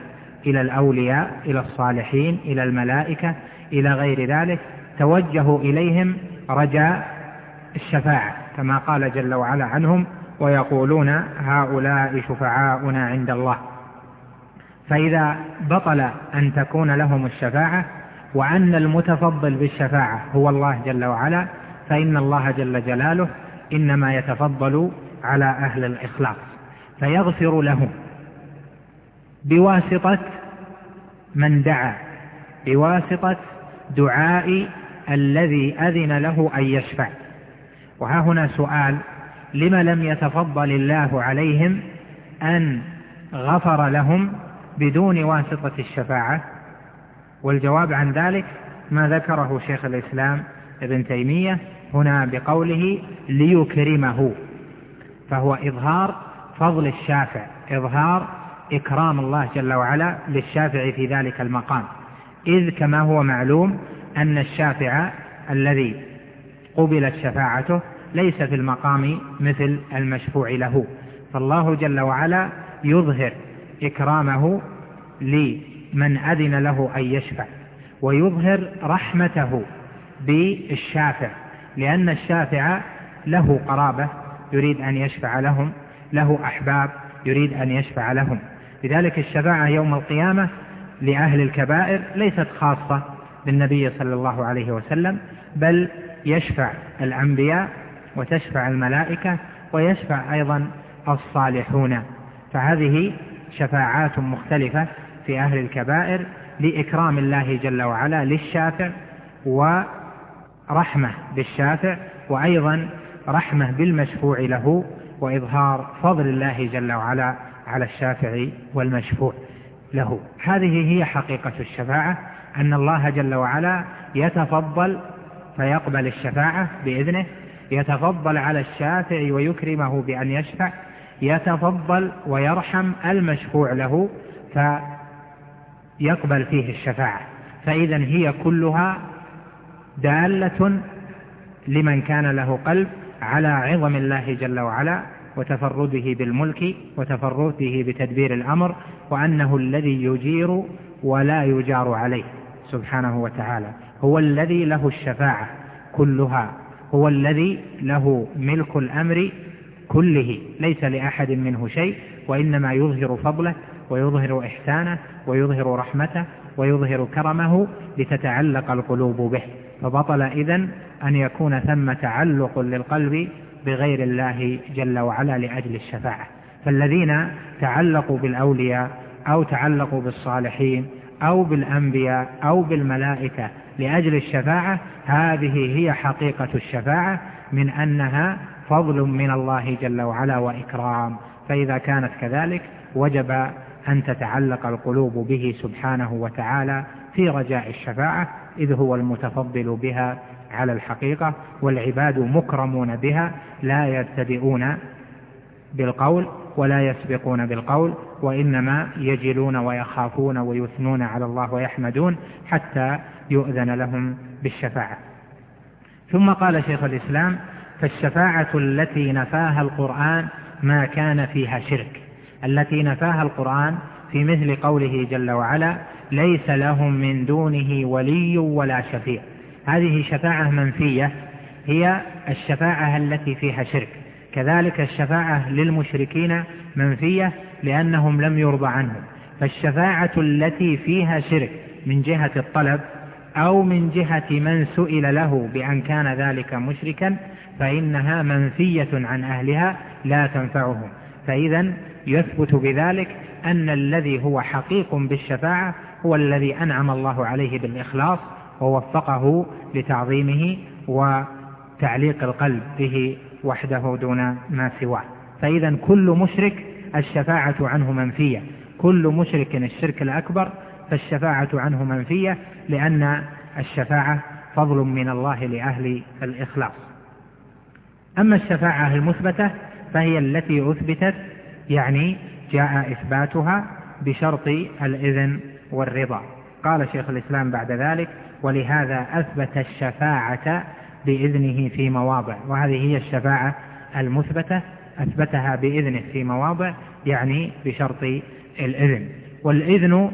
إلى الأولياء إلى الصالحين إلى الملائكة إلى غير ذلك توجهوا إليهم رجاء الشفاعة كما قال جل وعلا عنهم ويقولون هؤلاء شفعاؤنا عند الله. فإذا بطل أن تكون لهم الشفاعة وأن المتفضل بالشفاعة هو الله جل وعلا فإن الله جل جلاله إنما يتفضل على أهل الإخلاص فيغفر لهم بواسطة من دعا بواسطة دعاء الذي أذن له أن يشفع. وها هنا سؤال لم لم يتفضل الله عليهم أن غفر لهم بدون واسطة الشفاعة. والجواب عن ذلك ما ذكره شيخ الإسلام ابن تيمية هنا بقوله ليكرمه فهو إظهار فضل الشافع إظهار إكرام الله جل وعلا للشافع في ذلك المقام. إذ كما هو معلوم أن الشافع الذي قبلت شفاعته ليس في المقام مثل المشفوع له. فالله جل وعلا يظهر إكرامه لمن أذن له أن يشفع ويظهر رحمته بالشافع لأن الشافع له قرابة يريد أن يشفع لهم له أحباب يريد أن يشفع لهم. لذلك الشفاعة يوم القيامة لأهل الكبائر ليست خاصة بالنبي صلى الله عليه وسلم بل يشفع الأنبياء وتشفع الملائكة ويشفع أيضا الصالحون. فهذه شفاعات مختلفة في أهل الكبائر لإكرام الله جل وعلا للشافع ورحمة بالشافع وأيضا رحمة بالمشفوع له وإظهار فضل الله جل وعلا على الشافع والمشفوع له. هذه هي حقيقة الشفاعة أن الله جل وعلا يتفضل فيقبل الشفاعة بإذنه يتفضل على الشافع ويكرمه بأن يشفع يتفضل ويرحم المشفوع له فيقبل فيه الشفاعة. فإذا هي كلها دالة لمن كان له قلب على عظم الله جل وعلا وتفرده بالملك وتفرده بتدبير الأمر وأنه الذي يجير ولا يجار عليه سبحانه وتعالى. هو الذي له الشفاعة كلها هو الذي له ملك الأمر كله ليس لأحد منه شيء وإنما يظهر فضله ويظهر إحسانه ويظهر رحمته ويظهر كرمه لتتعلق القلوب به. فبطل إذن أن يكون ثم تعلق للقلب بغير الله جل وعلا لأجل الشفاعة. فالذين تعلقوا بالأولياء أو تعلقوا بالصالحين أو بالأنبياء أو بالملائكة لأجل الشفاعة هذه هي حقيقة الشفاعة من أنها فضل من الله جل وعلا وإكرام. فإذا كانت كذلك وجب أن تتعلق القلوب به سبحانه وتعالى في رجاء الشفاعة إذ هو المتفضل بها على الحقيقة والعباد مكرمون بها لا يبتدئون بالقول ولا يسبقون بالقول وإنما يجلون ويخافون ويثنون على الله ويحمدون حتى يؤذن لهم بالشفاعة. ثم قال شيخ الإسلام فالشفاعة التي نفاها القرآن ما كان فيها شرك. التي نفاها القرآن في مثل قوله جل وعلا ليس لهم من دونه ولي ولا شفيع. هذه شفاعة منفية هي الشفاعة التي فيها شرك. كذلك الشفاعة للمشركين منفية لأنهم لم يرضى عنهم. فالشفاعة التي فيها شرك من جهة الطلب أو من جهة من سئل له بأن كان ذلك مشركا فإنها منفية عن أهلها لا تنفعهم. فإذا يثبت بذلك أن الذي هو حقيق بالشفاعة هو الذي أنعم الله عليه بالإخلاص ووفقه لتعظيمه وتعليق القلب به وحده دون ما سواه. فإذا كل مشرك الشفاعة عنه منفية. كل مشرك الشرك الأكبر فالشفاعة عنه منفية لأن الشفاعة فضل من الله لأهل الإخلاص. أما الشفاعة المثبتة فهي التي أثبتت يعني جاء إثباتها بشرط الإذن والرضا. قال شيخ الإسلام بعد ذلك ولهذا أثبت الشفاعة بإذنه في مواضع. وهذه هي الشفاعة المثبتة أثبتها بإذنه في مواضع يعني بشرط الإذن. والإذن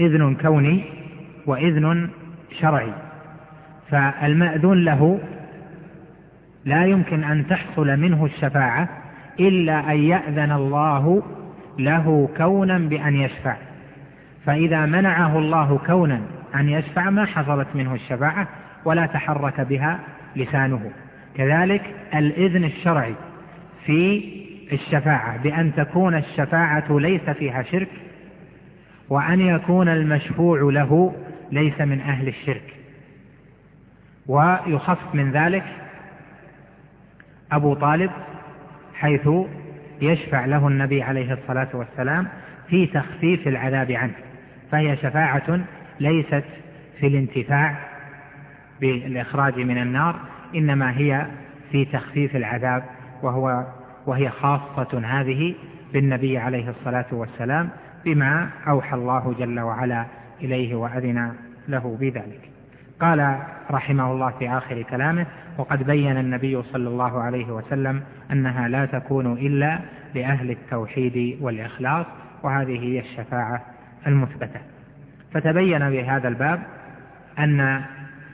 إذن كوني وإذن شرعي. فالمأذون له لا يمكن أن تحصل منه الشفاعة إلا أن يأذن الله له كونا بأن يشفع. فإذا منعه الله كونا أن يشفع ما حصلت منه الشفاعة ولا تحرك بها لسانه. كذلك الإذن الشرعي في الشفاعة بأن تكون الشفاعة ليس فيها شرك وأن يكون المشفوع له ليس من أهل الشرك. ويخف من ذلك أبو طالب حيث يشفع له النبي عليه الصلاة والسلام في تخفيف العذاب عنه فهي شفاعة ليست في الانتفاع بالإخراج من النار إنما هي في تخفيف العذاب وهو وهي خاصة هذه بالنبي عليه الصلاة والسلام بما أوحى الله جل وعلا إليه وأذن له بذلك. قال رحمه الله في آخر كلامه وقد بين النبي صلى الله عليه وسلم أنها لا تكون إلا لأهل التوحيد والإخلاص وهذه هي الشفاعة المثبتة. فتبين بهذا الباب أن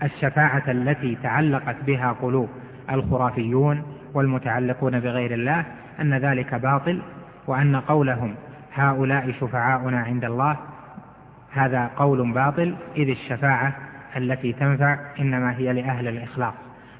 الشفاعة التي تعلقت بها قلوب الخرافيون والمتعلقون بغير الله أن ذلك باطل وأن قولهم هؤلاء شفعاؤنا عند الله هذا قول باطل إذ الشفاعة التي تنفع إنما هي لأهل الإخلاص.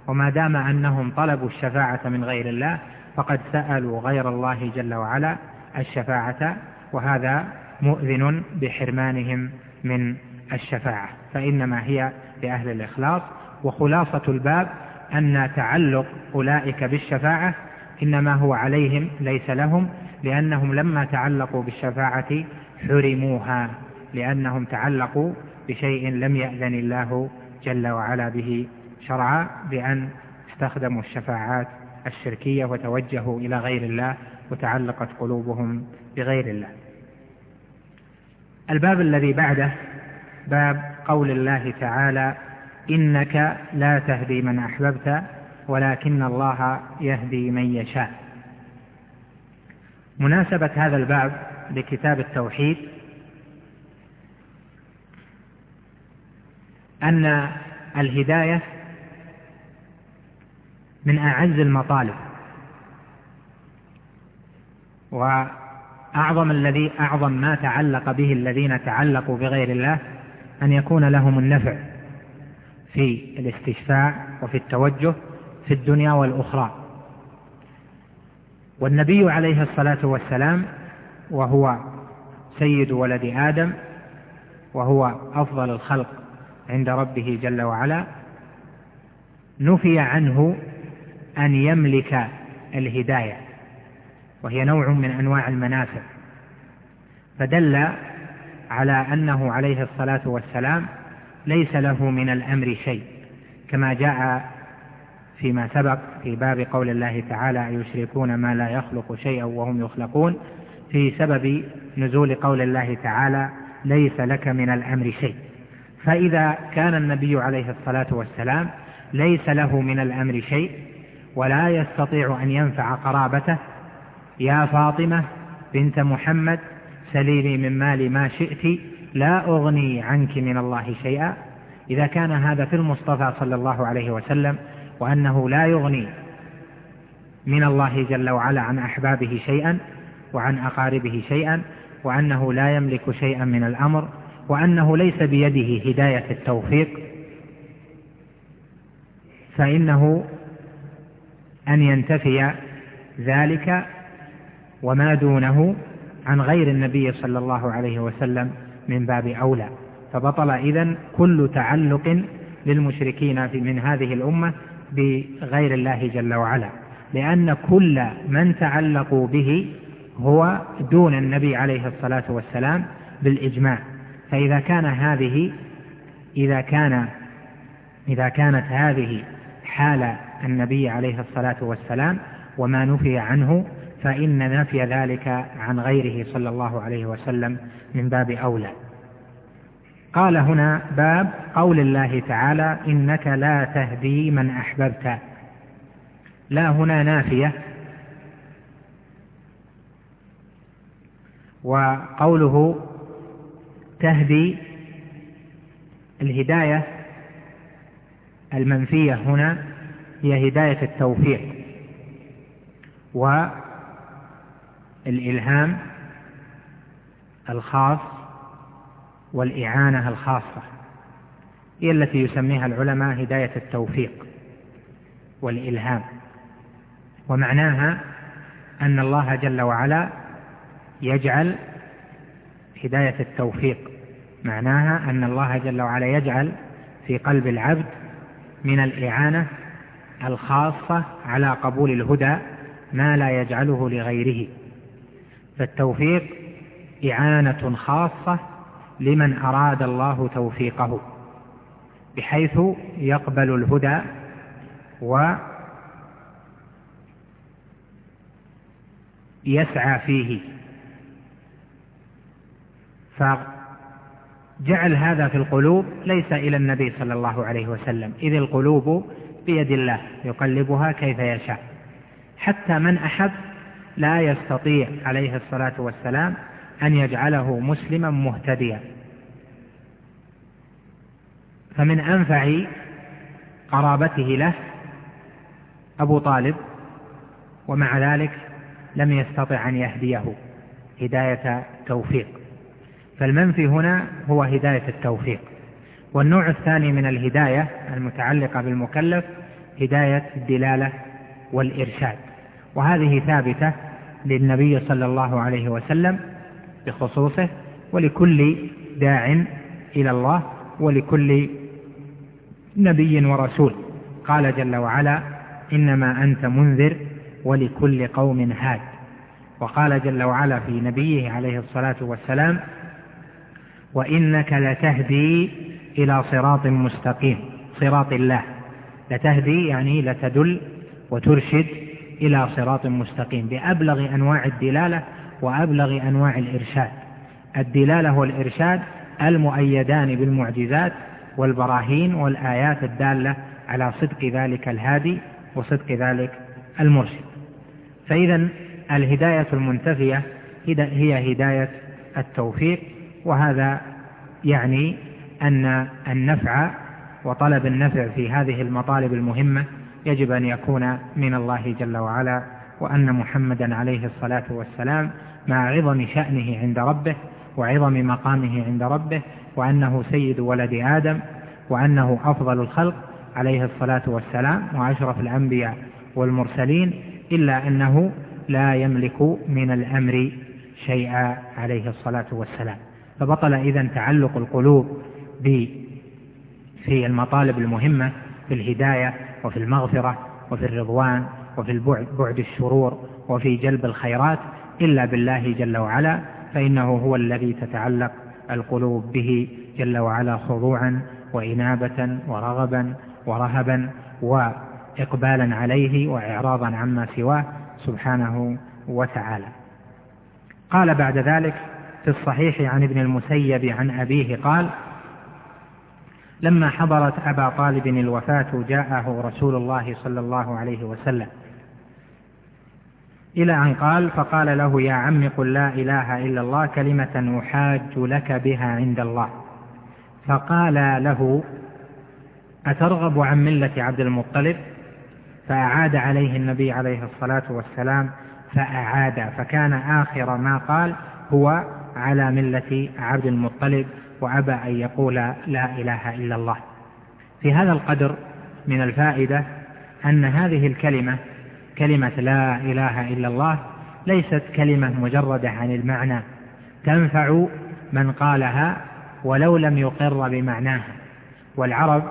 وما دام أنهم طلبوا الشفاعة من غير الله فقد سألوا غير الله جل وعلا الشفاعة وهذا مؤذن بحرمانهم من الشفاعة. فإنما هي لأهل الإخلاص. وخلاصة الباب أن تعلق أولئك بالشفاعة إنما هو عليهم ليس لهم لأنهم لما تعلقوا بالشفاعة حرموها لأنهم تعلقوا بشيء لم يأذن الله جل وعلا به شرعا بأن استخدموا الشفاعات الشركية وتوجهوا إلى غير الله وتعلقت قلوبهم بغير الله. الباب الذي بعده باب قول الله تعالى إنك لا تهدي من أحببت ولكن الله يهدي من يشاء. مناسبة هذا الباب لكتاب التوحيد أن الهداية من أعز المطالب. وأعظم الذي أعظم ما تعلق به الذين تعلقوا بغير الله أن يكون لهم النفع في الاستشفاع وفي التوجه في الدنيا والأخرى. والنبي عليه الصلاة والسلام وهو سيد ولد آدم وهو أفضل الخلق عند ربه جل وعلا نفي عنه أن يملك الهداية وهي نوع من أنواع المنافع. فدل على أنه عليه الصلاة والسلام ليس له من الأمر شيء كما جاء فيما سبق في باب قول الله تعالى يشركون ما لا يخلق شيئا وهم يخلقون؟ في سبب نزول قول الله تعالى ليس لك من الأمر شيء. فإذا كان النبي عليه الصلاة والسلام ليس له من الأمر شيء ولا يستطيع أن ينفع قرابته يا فاطمة بنت محمد سليني من مالي ما شئت لا أغني عنك من الله شيئا. إذا كان هذا في المصطفى صلى الله عليه وسلم وأنه لا يغني من الله جل وعلا عن أحبابه شيئا وعن أقاربه شيئا وأنه لا يملك شيئا من الأمر وأنه ليس بيده هداية التوفيق فإنه أن ينتفي ذلك وما دونه عن غير النبي صلى الله عليه وسلم من باب أولى. فبطل إذن كل تعلق للمشركين من هذه الأمة بغير الله جل وعلا. لأن كل من تعلقوا به هو دون النبي عليه الصلاة والسلام بالإجماع. فإذا كان هذه إذا كان إذا كانت هذه حال النبي عليه الصلاة والسلام وما نفي عنه فإن نفي ذلك عن غيره صلى الله عليه وسلم من باب أولى. قال هنا باب قول الله تعالى إنك لا تهدي من أحببت. لا هنا نافية. وقوله تهدي الهداية المنفية هنا هي هداية التوفيق والإلهام الخاص والإعانة الخاصة. هي التي يسميها العلماء هداية التوفيق والإلهام. ومعناها أن الله جل وعلا يجعل هداية التوفيق معناها أن الله جل وعلا يجعل في قلب العبد من الإعانة الخاصة على قبول الهدى ما لا يجعله لغيره. فالتوفيق إعانة خاصة لمن أراد الله توفيقه بحيث يقبل الهدى ويسعى فيه. فجعل هذا في القلوب ليس إلى النبي صلى الله عليه وسلم إذ القلوب بيد الله يقلبها كيف يشاء. حتى من أحب لا يستطيع عليه الصلاة والسلام أن يجعله مسلما مهتديا. فمن أنفع قرابته له أبو طالب ومع ذلك لم يستطع أن يهديه. هداية توفيق. فالمنفي هنا هو هداية التوفيق. والنوع الثاني من الهداية المتعلقة بالمكلف هداية الدلالة والإرشاد. وهذه ثابتة للنبي صلى الله عليه وسلم بخصوصه ولكل داع إلى الله ولكل نبي ورسول. قال جل وعلا إنما أنت منذر ولكل قوم هاد. وقال جل وعلا في نبيه عليه الصلاة والسلام وإنك لتهدي إلى صراط مستقيم صراط الله. لتهدي يعني لتدل وترشد إلى صراط مستقيم. بأبلغ أنواع الدلالة وأبلغ أنواع الإرشاد. الدلالة والإرشاد المؤيدان بالمعجزات والبراهين والآيات الدالة على صدق ذلك الهادي وصدق ذلك المرشد. فإذا الهداية المنتفية هي هداية التوفيق وهذا يعني أن النفع وطلب النفع في هذه المطالب المهمة يجب أن يكون من الله جل وعلا وأن محمدا عليه الصلاة والسلام مع عظم شأنه عند ربه وعظم مقامه عند ربه وأنه سيد ولد آدم وأنه أفضل الخلق عليه الصلاة والسلام وأشرف الأنبياء والمرسلين إلا أنه لا يملك من الأمر شيئا عليه الصلاة والسلام. فبطل إذا تعلق القلوب في المطالب المهمة في الهداية وفي المغفرة وفي الرضوان وفي البعد بعد الشرور وفي جلب الخيرات إلا بالله جل وعلا فإنه هو الذي تتعلق القلوب به جل وعلا خضوعا وإنابة ورغبا ورهبا وإقبالا عليه وإعراضا عما سواه سبحانه وتعالى. قال بعد ذلك في الصحيح عن ابن المسيب عن أبيه قال لما حضرت أبا طالب الوفاة جاءه رسول الله صلى الله عليه وسلم إلى أن قال فقال له يا عم قل لا إله إلا الله كلمة أحاج لك بها عند الله. فقال له أترغب عن ملة عبد المطلب؟ فأعاد عليه النبي عليه الصلاة والسلام فأعاد فكان آخر ما قال هو على ملة عبد المطلب وأبى أن يقول لا إله إلا الله. في هذا القدر من الفائدة أن هذه الكلمة كلمة لا إله إلا الله ليست كلمة مجردة عن المعنى. تنفع من قالها ولو لم يقر بمعناها. والعرب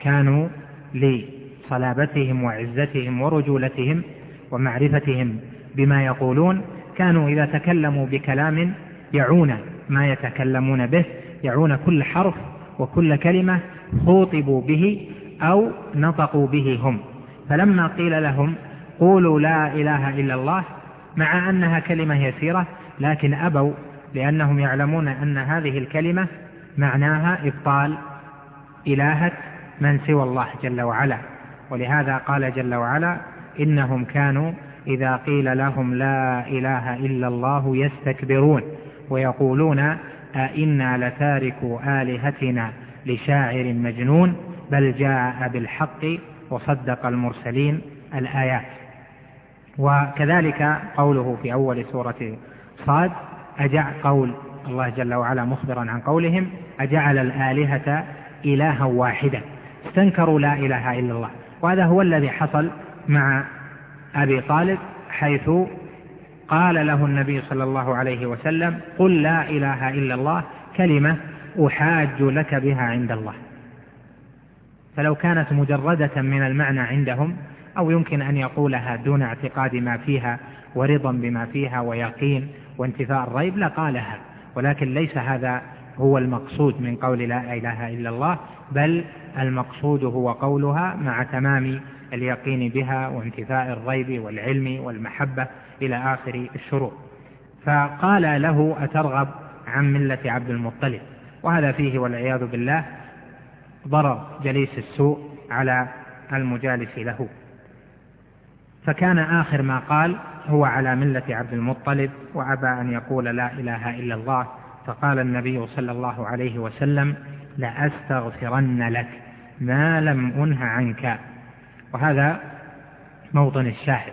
كانوا لصلابتهم وعزتهم ورجولتهم ومعرفتهم بما يقولون كانوا إذا تكلموا بكلام يعون ما يتكلمون به يعون كل حرف وكل كلمة خوطبوا به أو نطقوا به هم. فلما قيل لهم قولوا لا إله إلا الله مع أنها كلمة يسيرة لكن أبوا لأنهم يعلمون أن هذه الكلمة معناها إبطال إلهة من سوى الله جل وعلا. ولهذا قال جل وعلا إنهم كانوا إذا قيل لهم لا إله إلا الله يستكبرون. ويقولون أئنا لتاركوا آلهتنا لشاعر مجنون بل جاء بالحق وصدق المرسلين الآيات. وكذلك قوله في أول سورة صاد أجع قول الله جل وعلا مخبرا عن قولهم أجعل الآلهة إلها واحدا استنكروا لا إله إلا الله. وهذا هو الذي حصل مع أبي طالب حيث قال له النبي صلى الله عليه وسلم قل لا إله إلا الله كلمة أحاج لك بها عند الله. فلو كانت مجردة من المعنى عندهم أو يمكن أن يقولها دون اعتقاد ما فيها ورضا بما فيها ويقين وانتفاء الريب لقالها ولكن ليس هذا هو المقصود من قول لا إله إلا الله بل المقصود هو قولها مع تمام اليقين بها وانتفاء الريب والعلم والمحبة إلى آخر الشروط فقال له أترغب عن ملة عبد المطلب؟ وهذا فيه والعياذ بالله ضرر جليس السوء على المجالس له. فكان آخر ما قال هو على ملة عبد المطلب وأبى أن يقول لا إله إلا الله. فقال النبي صلى الله عليه وسلم لأستغفرن لك ما لم أنه عنك. وهذا موطن الشاهد.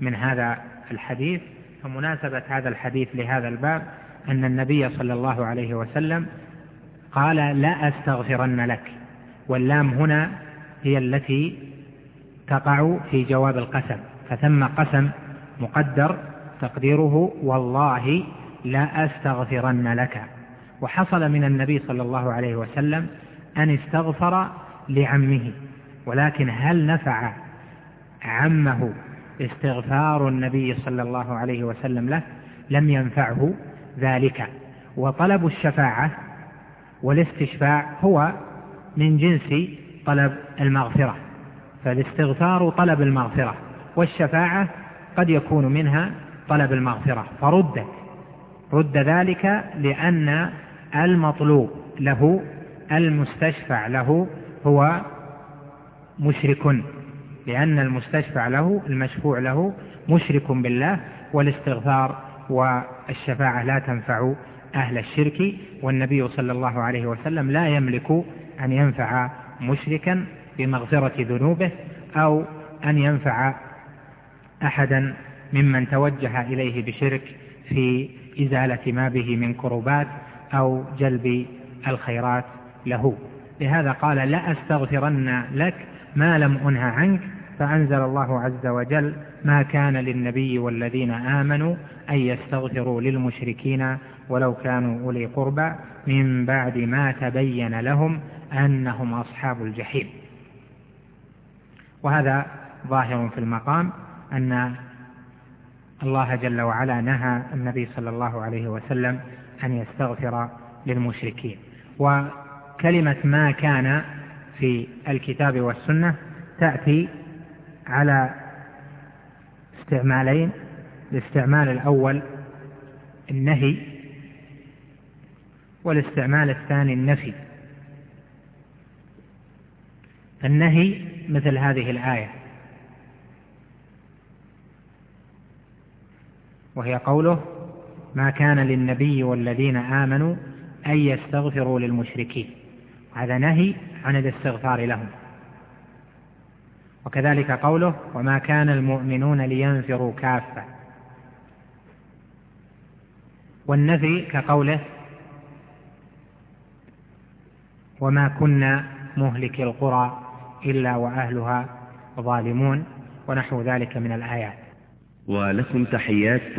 من هذا الحديث فمناسبة هذا الحديث لهذا الباب أن النبي صلى الله عليه وسلم قال لا أستغفرن لك. واللام هنا هي التي تقع في جواب القسم فثم قسم مقدر تقديره والله لا أستغفرن لك. وحصل من النبي صلى الله عليه وسلم أن استغفر لعمه ولكن هل نفع عمه استغفار النبي صلى الله عليه وسلم له لم ينفعه ذلك. وطلب الشفاعة والاستشفاع هو من جنس طلب المغفرة فالاستغفار طلب المغفرة والشفاعة قد يكون منها طلب المغفرة فردت رد ذلك لأن المطلوب له المستشفع له هو مشرك. لأن المستشفع له المشفوع له مشرك بالله والاستغفار والشفاعة لا تنفع أهل الشرك والنبي صلى الله عليه وسلم لا يملك أن ينفع مشركا بمغفرة ذنوبه أو أن ينفع أحدا ممن توجه إليه بشرك في إزالة ما به من كربات أو جلب الخيرات له. لهذا قال لا أستغفرن لك ما لم أنه عنك فأنزل الله عز وجل ما كان للنبي والذين آمنوا أن يستغفروا للمشركين ولو كانوا أولي قربى من بعد ما تبين لهم أنهم أصحاب الجحيم. وهذا ظاهر في المقام أن الله جل وعلا نهى النبي صلى الله عليه وسلم أن يستغفر للمشركين. وكلمة ما كان في الكتاب والسنة تأتي على استعمالين. الاستعمال الأول النهي والاستعمال الثاني النفي. فالنهي مثل هذه الآية. وهي قوله ما كان للنبي والذين آمنوا أن يستغفروا للمشركين. هذا نهي عن الاستغفار لهم. وكذلك قوله وما كان المؤمنون لينفروا كافة. والنفي كقوله وما كنا مهلك القرى إلا وأهلها ظالمون ونحو ذلك من الآيات. ولكم تحيات